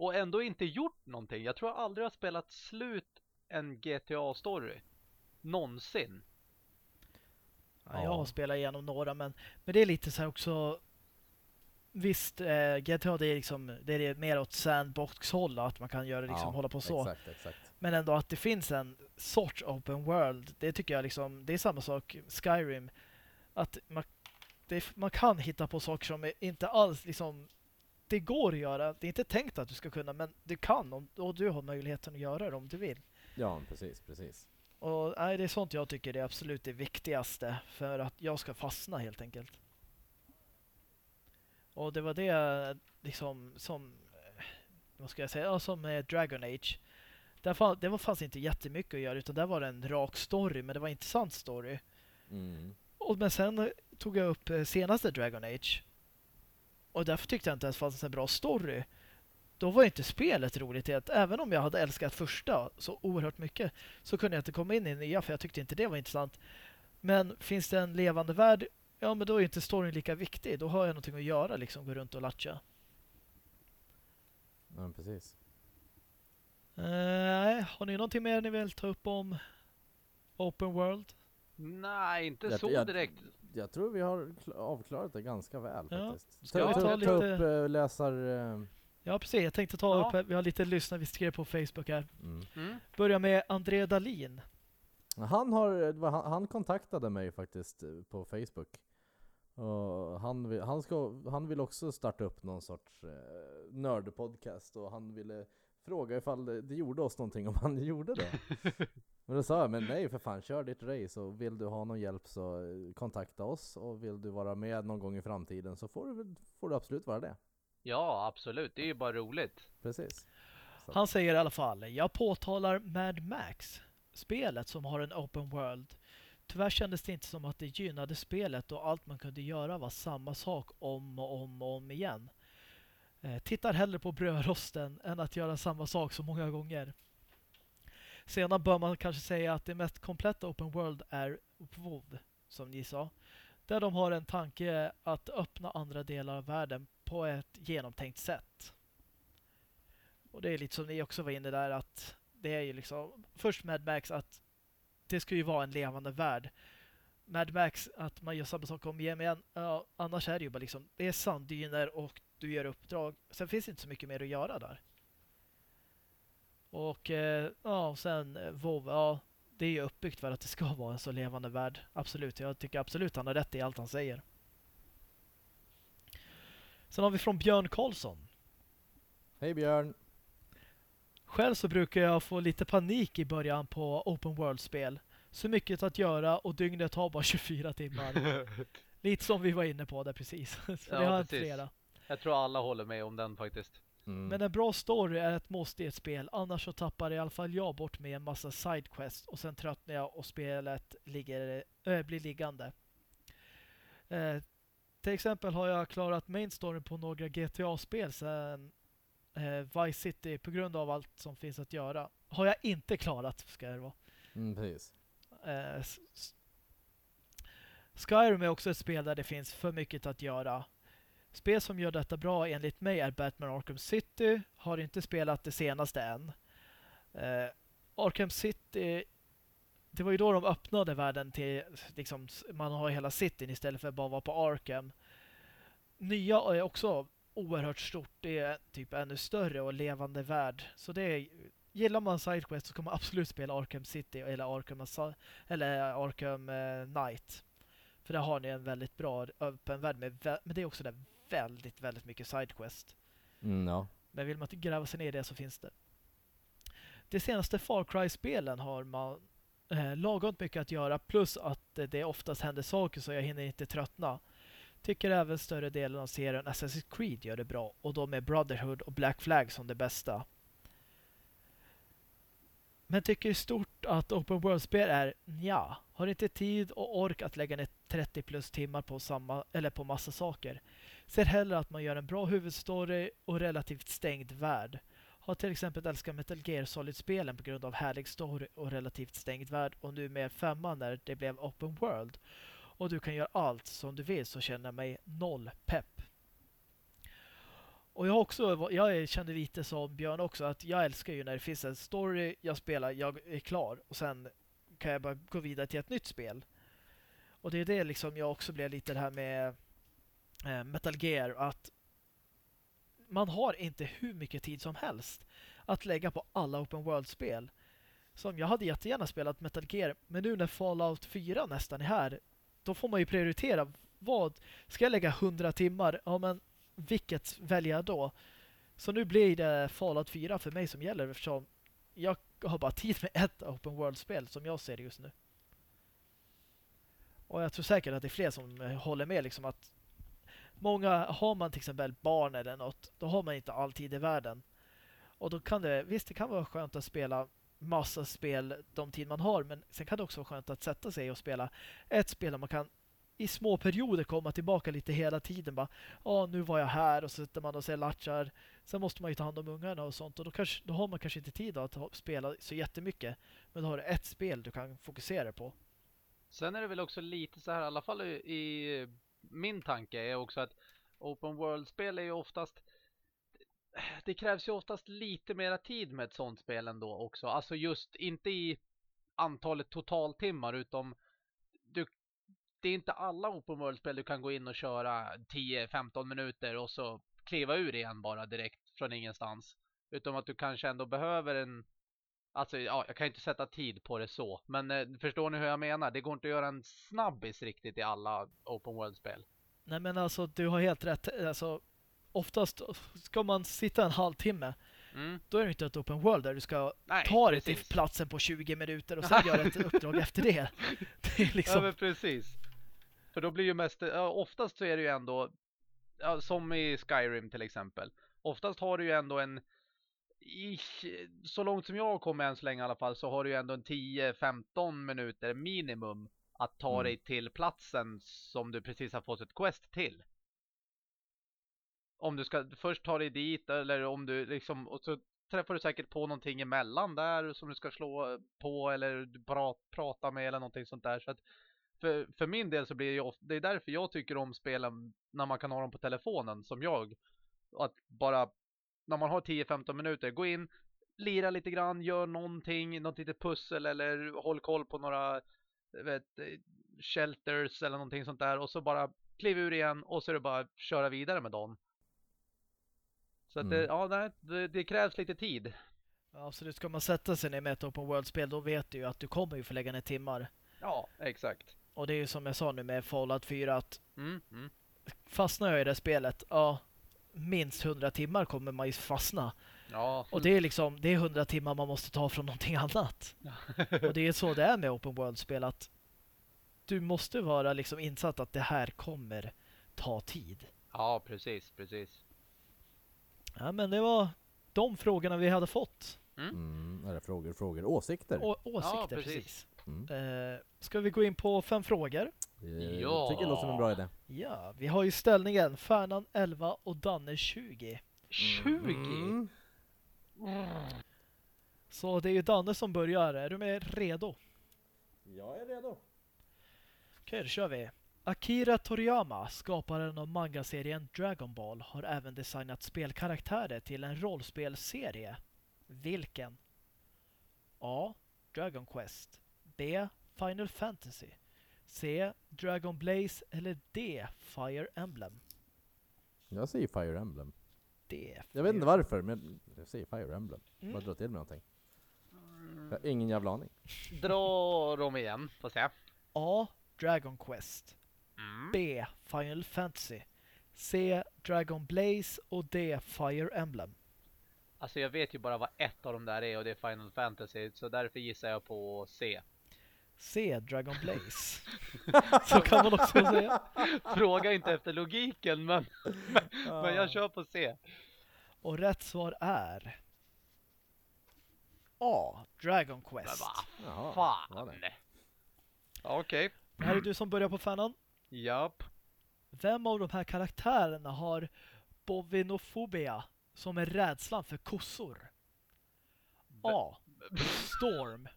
Och ändå inte gjort någonting. Jag tror jag aldrig har spelat slut en GTA-story. Någonsin. Ja, jag Ja. har spelat igenom några men, men det är lite så här också Visst, eh, GTA det är liksom det är mer åt sandbox-håll att man kan göra liksom, Ja, hålla på så. Exakt, exakt. Men ändå att det finns en sorts open world, det tycker jag liksom, det är samma sak Skyrim. Att man, det, man kan hitta på saker som är inte alls liksom, det går att göra. Det är inte tänkt att du ska kunna, men du kan om, och du har möjligheten att göra det om du vill. Ja, precis, precis. Och nej, det är sånt jag tycker är absolut det viktigaste för att jag ska fastna helt enkelt. Och det var det liksom som, eh, vad ska jag säga, ja, som eh, Dragon Age. Där fann, det var, fanns inte jättemycket att göra utan där var det en rak story men det var en intressant story. Mm. Och, men sen tog jag upp eh, senaste Dragon Age. Och därför tyckte jag inte ens fanns en bra story. Då var inte spelet roligt helt. Även om jag hade älskat första så oerhört mycket så kunde jag inte komma in i nya för jag tyckte inte det var intressant. Men finns det en levande värld, ja men då är inte storyn lika viktig. Då har jag någonting att göra liksom, gå runt och latcha. Ja, precis. Eh, har ni någonting mer ni vill ta upp om Open World? Nej, inte Jag- så jag- direkt. Jag tror vi har kl- avklarat det ganska väl Ja. faktiskt. Ska ta, vi ta, ta ta lite- upp eh, läsar... eh, Ja precis, jag tänkte ta Ja. upp, vi har lite lyssnare, vi skrev på Facebook här. Mm. Mm. Börja med André Dalin. Han, har, han, han kontaktade mig faktiskt eh, på Facebook. Och han, vill, han, ska, han vill också starta upp någon sorts eh, nördpodcast och han ville fråga ifall det, det gjorde oss någonting om han *laughs* gjorde det. *laughs* Men då sa jag, men nej för fan, kör ditt race och vill du ha någon hjälp så eh, kontakta oss och vill du vara med någon gång i framtiden så får du, får du absolut vara det. Ja, absolut. Det är ju bara roligt. Precis. Så. Han säger i alla fall, jag påtalar Mad Max, spelet som har en open world. Tyvärr kändes det inte som att det gynnade spelet och allt man kunde göra var samma sak om och om och om igen. Eh, tittar hellre på brödrosten än att göra samma sak så många gånger. Sedan bör man kanske säga att det mest kompletta open world är WoW, som ni sa. Där de har en tanke att öppna andra delar av världen på ett genomtänkt sätt. Och det är lite som ni också var inne där att det är ju liksom först Mad Max att det ska ju vara en levande värld. Mad Max att man gör samma sak om igen, igen. Ja, annars är det ju bara liksom det är sanddyner och du gör uppdrag. Sen finns det inte så mycket mer att göra där. Och eh, ja, sen eh, WoW, ja, det är ju uppbyggt för att det ska *laughs* vara en så levande värld. Absolut, jag tycker absolut han har rätt i allt han säger. Sen har vi från Björn Karlsson. Hej Björn! Själv så brukar jag få lite panik i början på open world-spel. Så mycket att göra och dygnet har bara *laughs* 24 timmar. *laughs* lite som vi var inne på där precis. så Ja, det har precis. flera. Jag tror alla håller med om den faktiskt. Mm. Men en bra story är ett måste i ett spel. Annars så tappar i alla fall jag bort med en massa sidequest och sen tröttnar jag och spelet ligger, äh, blir liggande. Eh, till exempel har jag klarat main story på några GTA-spel sen eh, Vice City på grund av allt som finns att göra. Har jag inte klarat, ska det vara. Mm, precis. Eh, Skyrim är också ett spel där det finns för mycket att göra. Spel som gör detta bra enligt mig är Batman Arkham City. Har inte spelat det senaste än. Eh, Arkham City det var ju då de öppnade världen till liksom, man har hela cityn istället för att bara vara på Arkham. Nya är också oerhört stort. Det är typ ännu större och levande värld. Så det är, gillar man Sidequest så kommer man absolut spela Arkham City eller Arkham, Asa- eller Arkham eh, Knight. För där har ni en väldigt bra öppen värld med men det är också där väldigt, väldigt mycket Sidequest. Mm, ja. Men vill man inte gräva sig ner i det så finns det. De senaste Far Cry-spelen har man eh, lagom mycket att göra plus att eh, det oftast händer saker så jag hinner inte tröttna. Tycker även större delen av serien Assassin's Creed gör det bra och då med Brotherhood och Black Flag som det bästa. Men tycker i stort att Open World-spel är ja, har inte tid och ork att lägga ner 30 plus timmar på samma eller på massa saker. Ser hellre att man gör en bra huvudstory och relativt stängd värld. Har till exempel älskat Metal Gear Solid-spelen på grund av härlig story och relativt stängd värld och nu med femman när det blev Open World och du kan göra allt som du vill så känner jag mig noll pepp. Och jag också, jag kände lite som Björn också att jag älskar ju när det finns en story jag spelar, jag är klar och sen kan jag bara gå vidare till ett nytt spel. Och det är det liksom jag också blev lite det här med Eh, Metal Gear att man har inte hur mycket tid som helst att lägga på alla open world-spel. Som jag hade jättegärna spelat Metal Gear, men nu när Fallout 4 nästan är här, då får man ju prioritera. Vad ska jag lägga 100 timmar? Ja, men vilket väljer jag då? Så nu blir det Fallout 4 för mig som gäller eftersom jag har bara tid med ett open world-spel som jag ser det just nu. Och jag tror säkert att det är fler som eh, håller med liksom att många, har man till exempel barn eller något, då har man inte all tid i världen. Och då kan det, visst det kan vara skönt att spela massa spel de tid man har, men sen kan det också vara skönt att sätta sig och spela ett spel där man kan i små perioder komma tillbaka lite hela tiden. Bara, ja nu var jag här och så sitter man och ser latchar. Sen måste man ju ta hand om ungarna och sånt och då, kanske, då har man kanske inte tid att spela så jättemycket. Men då har du ett spel du kan fokusera på. Sen är det väl också lite så här, i alla fall i min tanke är också att Open World-spel är ju oftast det krävs ju oftast lite mera tid med ett sånt spel ändå också. Alltså just inte i antalet totaltimmar utom du, det är inte alla Open World-spel du kan gå in och köra 10-15 minuter och så kliva ur igen bara direkt från ingenstans. Utom att du kanske ändå behöver en Alltså ja, jag kan inte sätta tid på det så. Men eh, förstår ni hur jag menar? Det går inte att göra en snabbis riktigt i alla Open World-spel. Nej men alltså du har helt rätt. Alltså, oftast ska man sitta en halvtimme Mm. då är det inte ett open world där du ska Nej, ta dig till platsen på 20 minuter och *laughs* sen göra ett uppdrag efter det. *laughs* Det är Ja, liksom... men precis. För då blir ju mest, ja, oftast så är det ju ändå, ja, som i Skyrim till exempel. Oftast har du ju ändå en, i, så långt som jag har kommit än så länge i alla fall, så har du ju ändå en 10-15 minuter minimum att ta Mm. dig till platsen som du precis har fått ett quest till. om du ska först ta dig dit eller om du liksom, och så träffar du säkert på någonting emellan där som du ska slå på eller bara prata med eller någonting sånt där. Så att för, för min del så blir det ju ofta, det är därför jag tycker om spelen när man kan ha dem på telefonen som jag. Att bara, när man har 10-15 minuter, gå in, lira lite grann, gör någonting, något litet pussel eller håll koll på några vet, shelters eller någonting sånt där och så bara kliv ur igen och så är det bara att köra vidare med dem. Så att det, Mm. ja, nej, det, det krävs lite tid. Absolut, ska man sätta sig ner med ett Open World-spel då vet du ju att du kommer ju få lägga ner timmar. Ja, exakt. Och det är ju som jag sa nu med Fallout 4 att Mm, mm. fastnar jag i det spelet, ja, minst 100 timmar kommer man ju fastna. Ja, Och det är liksom, det är 100 timmar man måste ta från någonting annat. *laughs* Och det är så det är med Open World-spel att du måste vara liksom insatt att det här kommer ta tid. ja, precis, precis. Ja, men det var de frågorna vi hade fått. Mm, är det frågor, frågor, åsikter? Och åsikter, Ja, precis. precis. Mm. Eh, ska vi gå in på fem frågor? Eh, Ja. Tycker det låter som en bra idé. Ja, vi har ju ställningen Färnan 11 och Danne 20. 20? Mm. Så det är ju Danne som börjar. Är du med redo? Jag är redo. Okej, då kör vi. Akira Toriyama, skaparen av mangaserien Dragon Ball, har även designat spelkaraktärer till en rollspelserie. Vilken? A. Dragon Quest B. Final Fantasy C. Dragon Blaze eller D. Fire Emblem Jag säger Fire Emblem. D. Jag vet inte varför, men jag säger Fire Emblem. Mm. Bara dra till med någonting. Jag har ingen jävla aning. Dra dem igen, får se. A. Dragon Quest Mm. B. Final Fantasy C. Dragon Blaze och D. Fire Emblem Alltså jag vet ju bara vad ett av dem där är och det är Final Fantasy, så därför gissar jag på C. C. Dragon Blaze *laughs* Så kan man också säga. Fråga inte efter logiken, men, men, men jag kör på C. Och rätt svar är A. Dragon Men Quest. vad Jaha, var fan. Okej. Det här är du som börjar på fanan. Japp. Vem av de här karaktärerna har bovinofobia som är rädslan för kossor? A. *laughs* Storm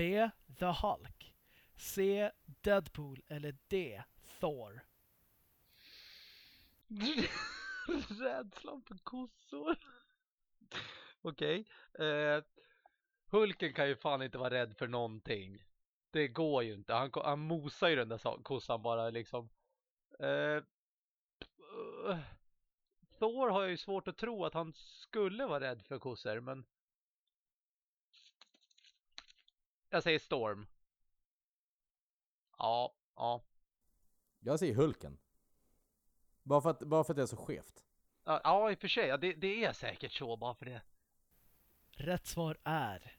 B. The Hulk C. Deadpool eller D. Thor *laughs* Rädslan för kossor. Okej. Eh, Hulken kan ju fan inte vara rädd för någonting. Det går ju inte. Han, han mosar ju den där kossan bara liksom. Eh, uh, Thor har jag ju svårt att tro att han skulle vara rädd för kossor, men... Jag säger Storm. Ja, ja. Jag säger Hulken. Bara för att, bara för att det är så skevt. Ja, Ja, i och för sig. Ja, det, det är säkert så bara för det. Rätt svar är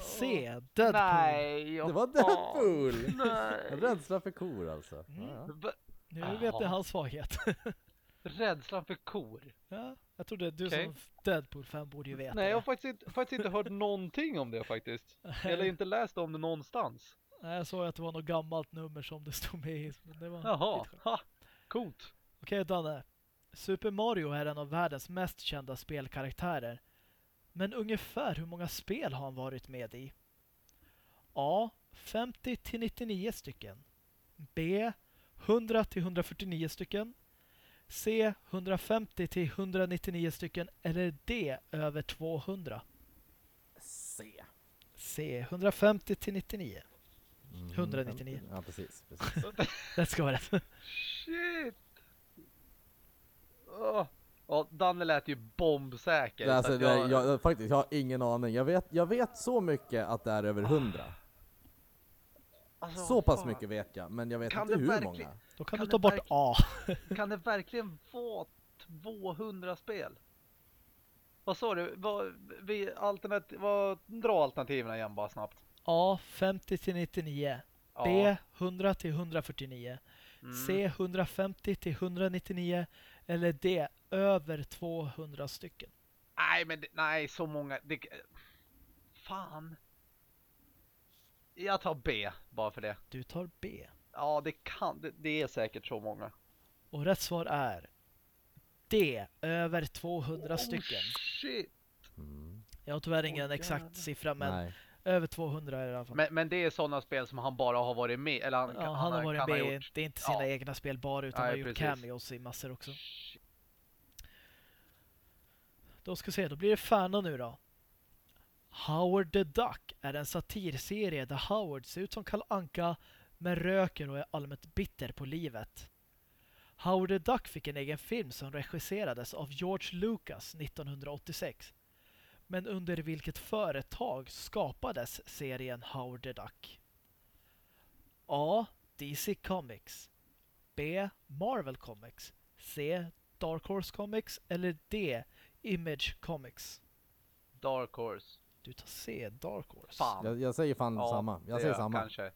C. Deadpool Nej, jag Det var. Deadpool! *laughs* Nej. Rädsla för kor alltså. Mm. Ja, Nu vet Jaha. hans svaghet. *laughs* Rädslan för kor. ja, jag trodde du Okej. som Deadpool-fan borde ju veta Nej, jag har faktiskt inte, faktiskt inte hört *laughs* någonting om det faktiskt. Eller inte läst om det någonstans. Nej, jag såg att det var något gammalt nummer som det stod med i. Det var Jaha, ha, coolt. Okej Danne. Super Mario är en av världens mest kända spelkaraktärer. Men ungefär hur många spel har han varit med i? A. 50 till 99 stycken. B. 100 till 149 stycken. C. 150 till 199 stycken. Eller D. Över 200. C. C. 150 till 99. Mm, 199. Ja, precis. precis. Det ska vara rätt. Shit. Åh. Ja, Danne lät ju bombsäker. Alltså, jag, jag, faktiskt, jag har ingen aning. Jag vet, jag vet så mycket att det är över hundra. Alltså, Så pass fan. mycket vet jag, men jag vet Kan inte hur verkligen- många. Då kan, Kan du ta bort A. *laughs* Kan det verkligen vara 200 spel? Vad sa du? Vad, vi alternat, vad, dra alternativen igen bara snabbt. A. 50 till 99. Ja. B 100 till 149, Mm. C 150 till 199 eller D över 200 stycken. Nej, men nej, så många. Det, fan. Jag tar B bara för det. Du tar B. Ja, det kan, det, det är säkert så många. Och rätt svar är D. Över 200 stycken. Oh, shit. Mm. Jag har tyvärr ingen Åh, exakt siffra, men Nej. över 200 är det i alla fall. Men, men det är sådana spel som han bara har varit med eller han, ja, han har varit ha med, i- gjort. det är inte sina Ja. egna spel bara, utan Nej, han har gjort precis. cameos i massor också. Då ska vi se, då blir det Färna nu då. Howard the Duck är en satirserie där Howard ser ut som Kalle Anka men röker och är allmänt bitter på livet. Howard the Duck fick en egen film som regisserades av George Lucas 1986. Men under vilket företag skapades serien Howard the Duck? A. DC Comics B. Marvel Comics C. Dark Horse Comics eller D. Image Comics Dark Horse. Du tar C. Dark Horse Fan. Jag, jag säger fan Ja, samma. Jag säger gör samma. Kanske.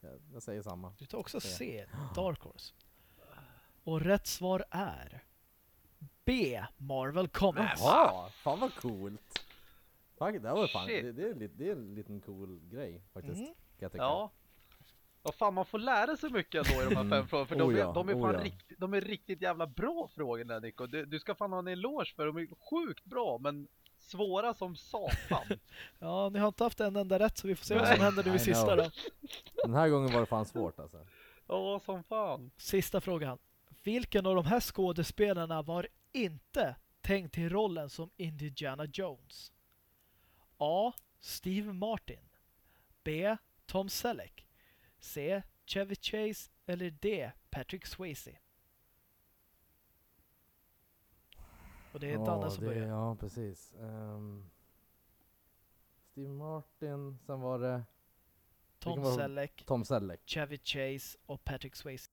Jag, jag säger samma. Du tar också C. Dark Horse Och rätt svar är B. Marvel Comics Ja, fan vad coolt. Fuck, det var fan, det, det, är, lite- det är en liten cool grej faktiskt. Mm. Kan jag tycka. Ja. Vad fan, man får lära sig mycket ändå i de här fem *laughs* frågorna. För Oh de, är, ja, de, är oh ja. riktigt, de är riktigt jävla bra frågor där Nico. Du, du ska fan ha en eloge för. De är sjukt bra, men svåra som satan. *laughs* Ja, ni har inte haft en enda rätt så vi får se vad som händer nu i sista då. Den här gången var det fan svårt alltså. Ja, som fan. Sista frågan. Vilken av de här skådespelarna var inte tänkt till rollen som Indiana Jones? A. Steve Martin B. Tom Selleck C. Chevy Chase eller D. Patrick Swayze Och det är Danne Ja, som det, börjar. ja precis. Ehm, Steve Martin, sen var det Tom var- Selleck, Tom Selleck. Chevy Chase och Patrick Swayze.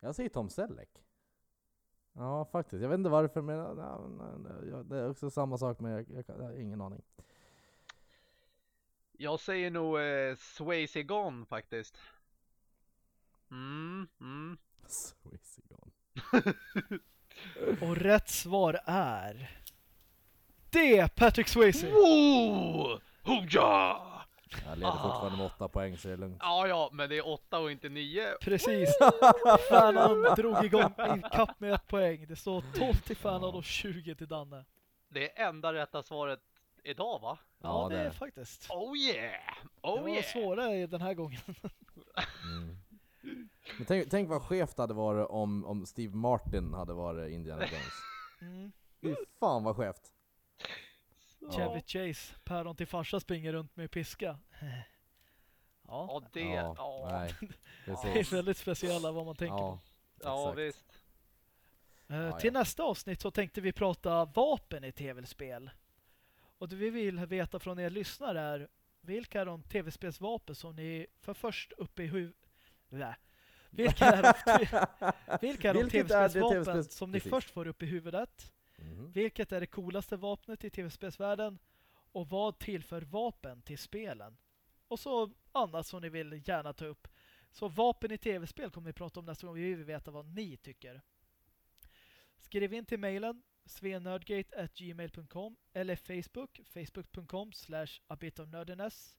Jag säger Tom Selleck. Ja faktiskt, jag vet inte varför men ja, ja, det är också samma sak men jag, jag, jag har ingen aning. Jag säger nog eh, Swayze Gone faktiskt. Mm, mm. Swayze gone. *laughs* Och rätt svar är D. Patrick Swayze. Wow! Hoja! Jag leder Ah. fortfarande med åtta poäng så det är lugnt. Ja, ja, men det är åtta och inte nio. Precis. Fanan drog igång i kapp med ett poäng. Det står 12 till Fanan och 20 till Danne. Det är enda rätta svaret idag va? Ja, Ja, det det är faktiskt. Oh yeah! Det Oh var yeah! svårare den här gången. *laughs* Mm. Men tänk, tänk vad skevt det hade varit om, om Steve Martin hade varit Indiana *laughs* Jones. Mm. Fy fan vad skevt. Chevy Chase, päron till farsa springer runt med piska. *laughs* Ja, Ja, det... Ja, Ja, nej, *laughs* det är väldigt speciella vad man tänker på. Ja, ja exakt. visst. Ja, till ja. nästa avsnitt så tänkte vi prata vapen i tv-spel. Och det vi vill veta från er lyssnare är vilka är de tv-spelsvapen som ni för först uppe i huvudet... Vilka är de, *laughs* vilka är de Vilket är det tv-spelsvapen TV-spels- som ni Precis. först får upp i huvudet? Mhm. Vilket är det coolaste vapnet i tv-spelsvärlden? Och vad tillför vapen till spelen? Och så annat som ni vill gärna ta upp. Så vapen i tv-spel kommer vi prata om nästa gång. Vi vill veta vad ni tycker. Skriv in till mejlen svenördgate.gmail.com eller Facebook, facebook.com slash abitofnörderness.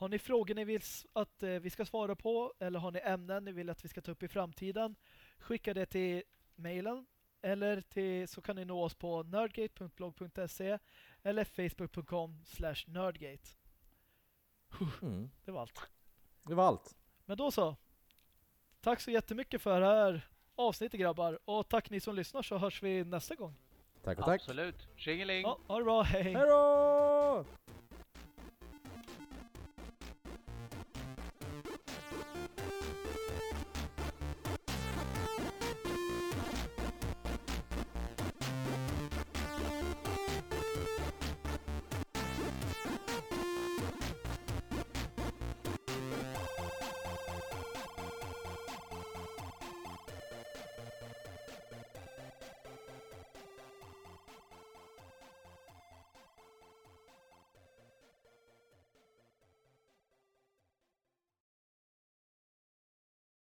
Har ni frågor ni vill att eh, vi ska svara på eller har ni ämnen ni vill att vi ska ta upp i framtiden skicka det till mejlen eller till, så kan ni nå oss på nerdgate.blog.se eller facebook.com slash nerdgate. Mm. Det var allt. Det var allt. Men då så. Tack så jättemycket för det här avsnittet grabbar. Och tack ni som lyssnar så hörs vi nästa gång. Tack och tack. Absolut. Tjingeling! Ja, ha det bra, hej! Hej då!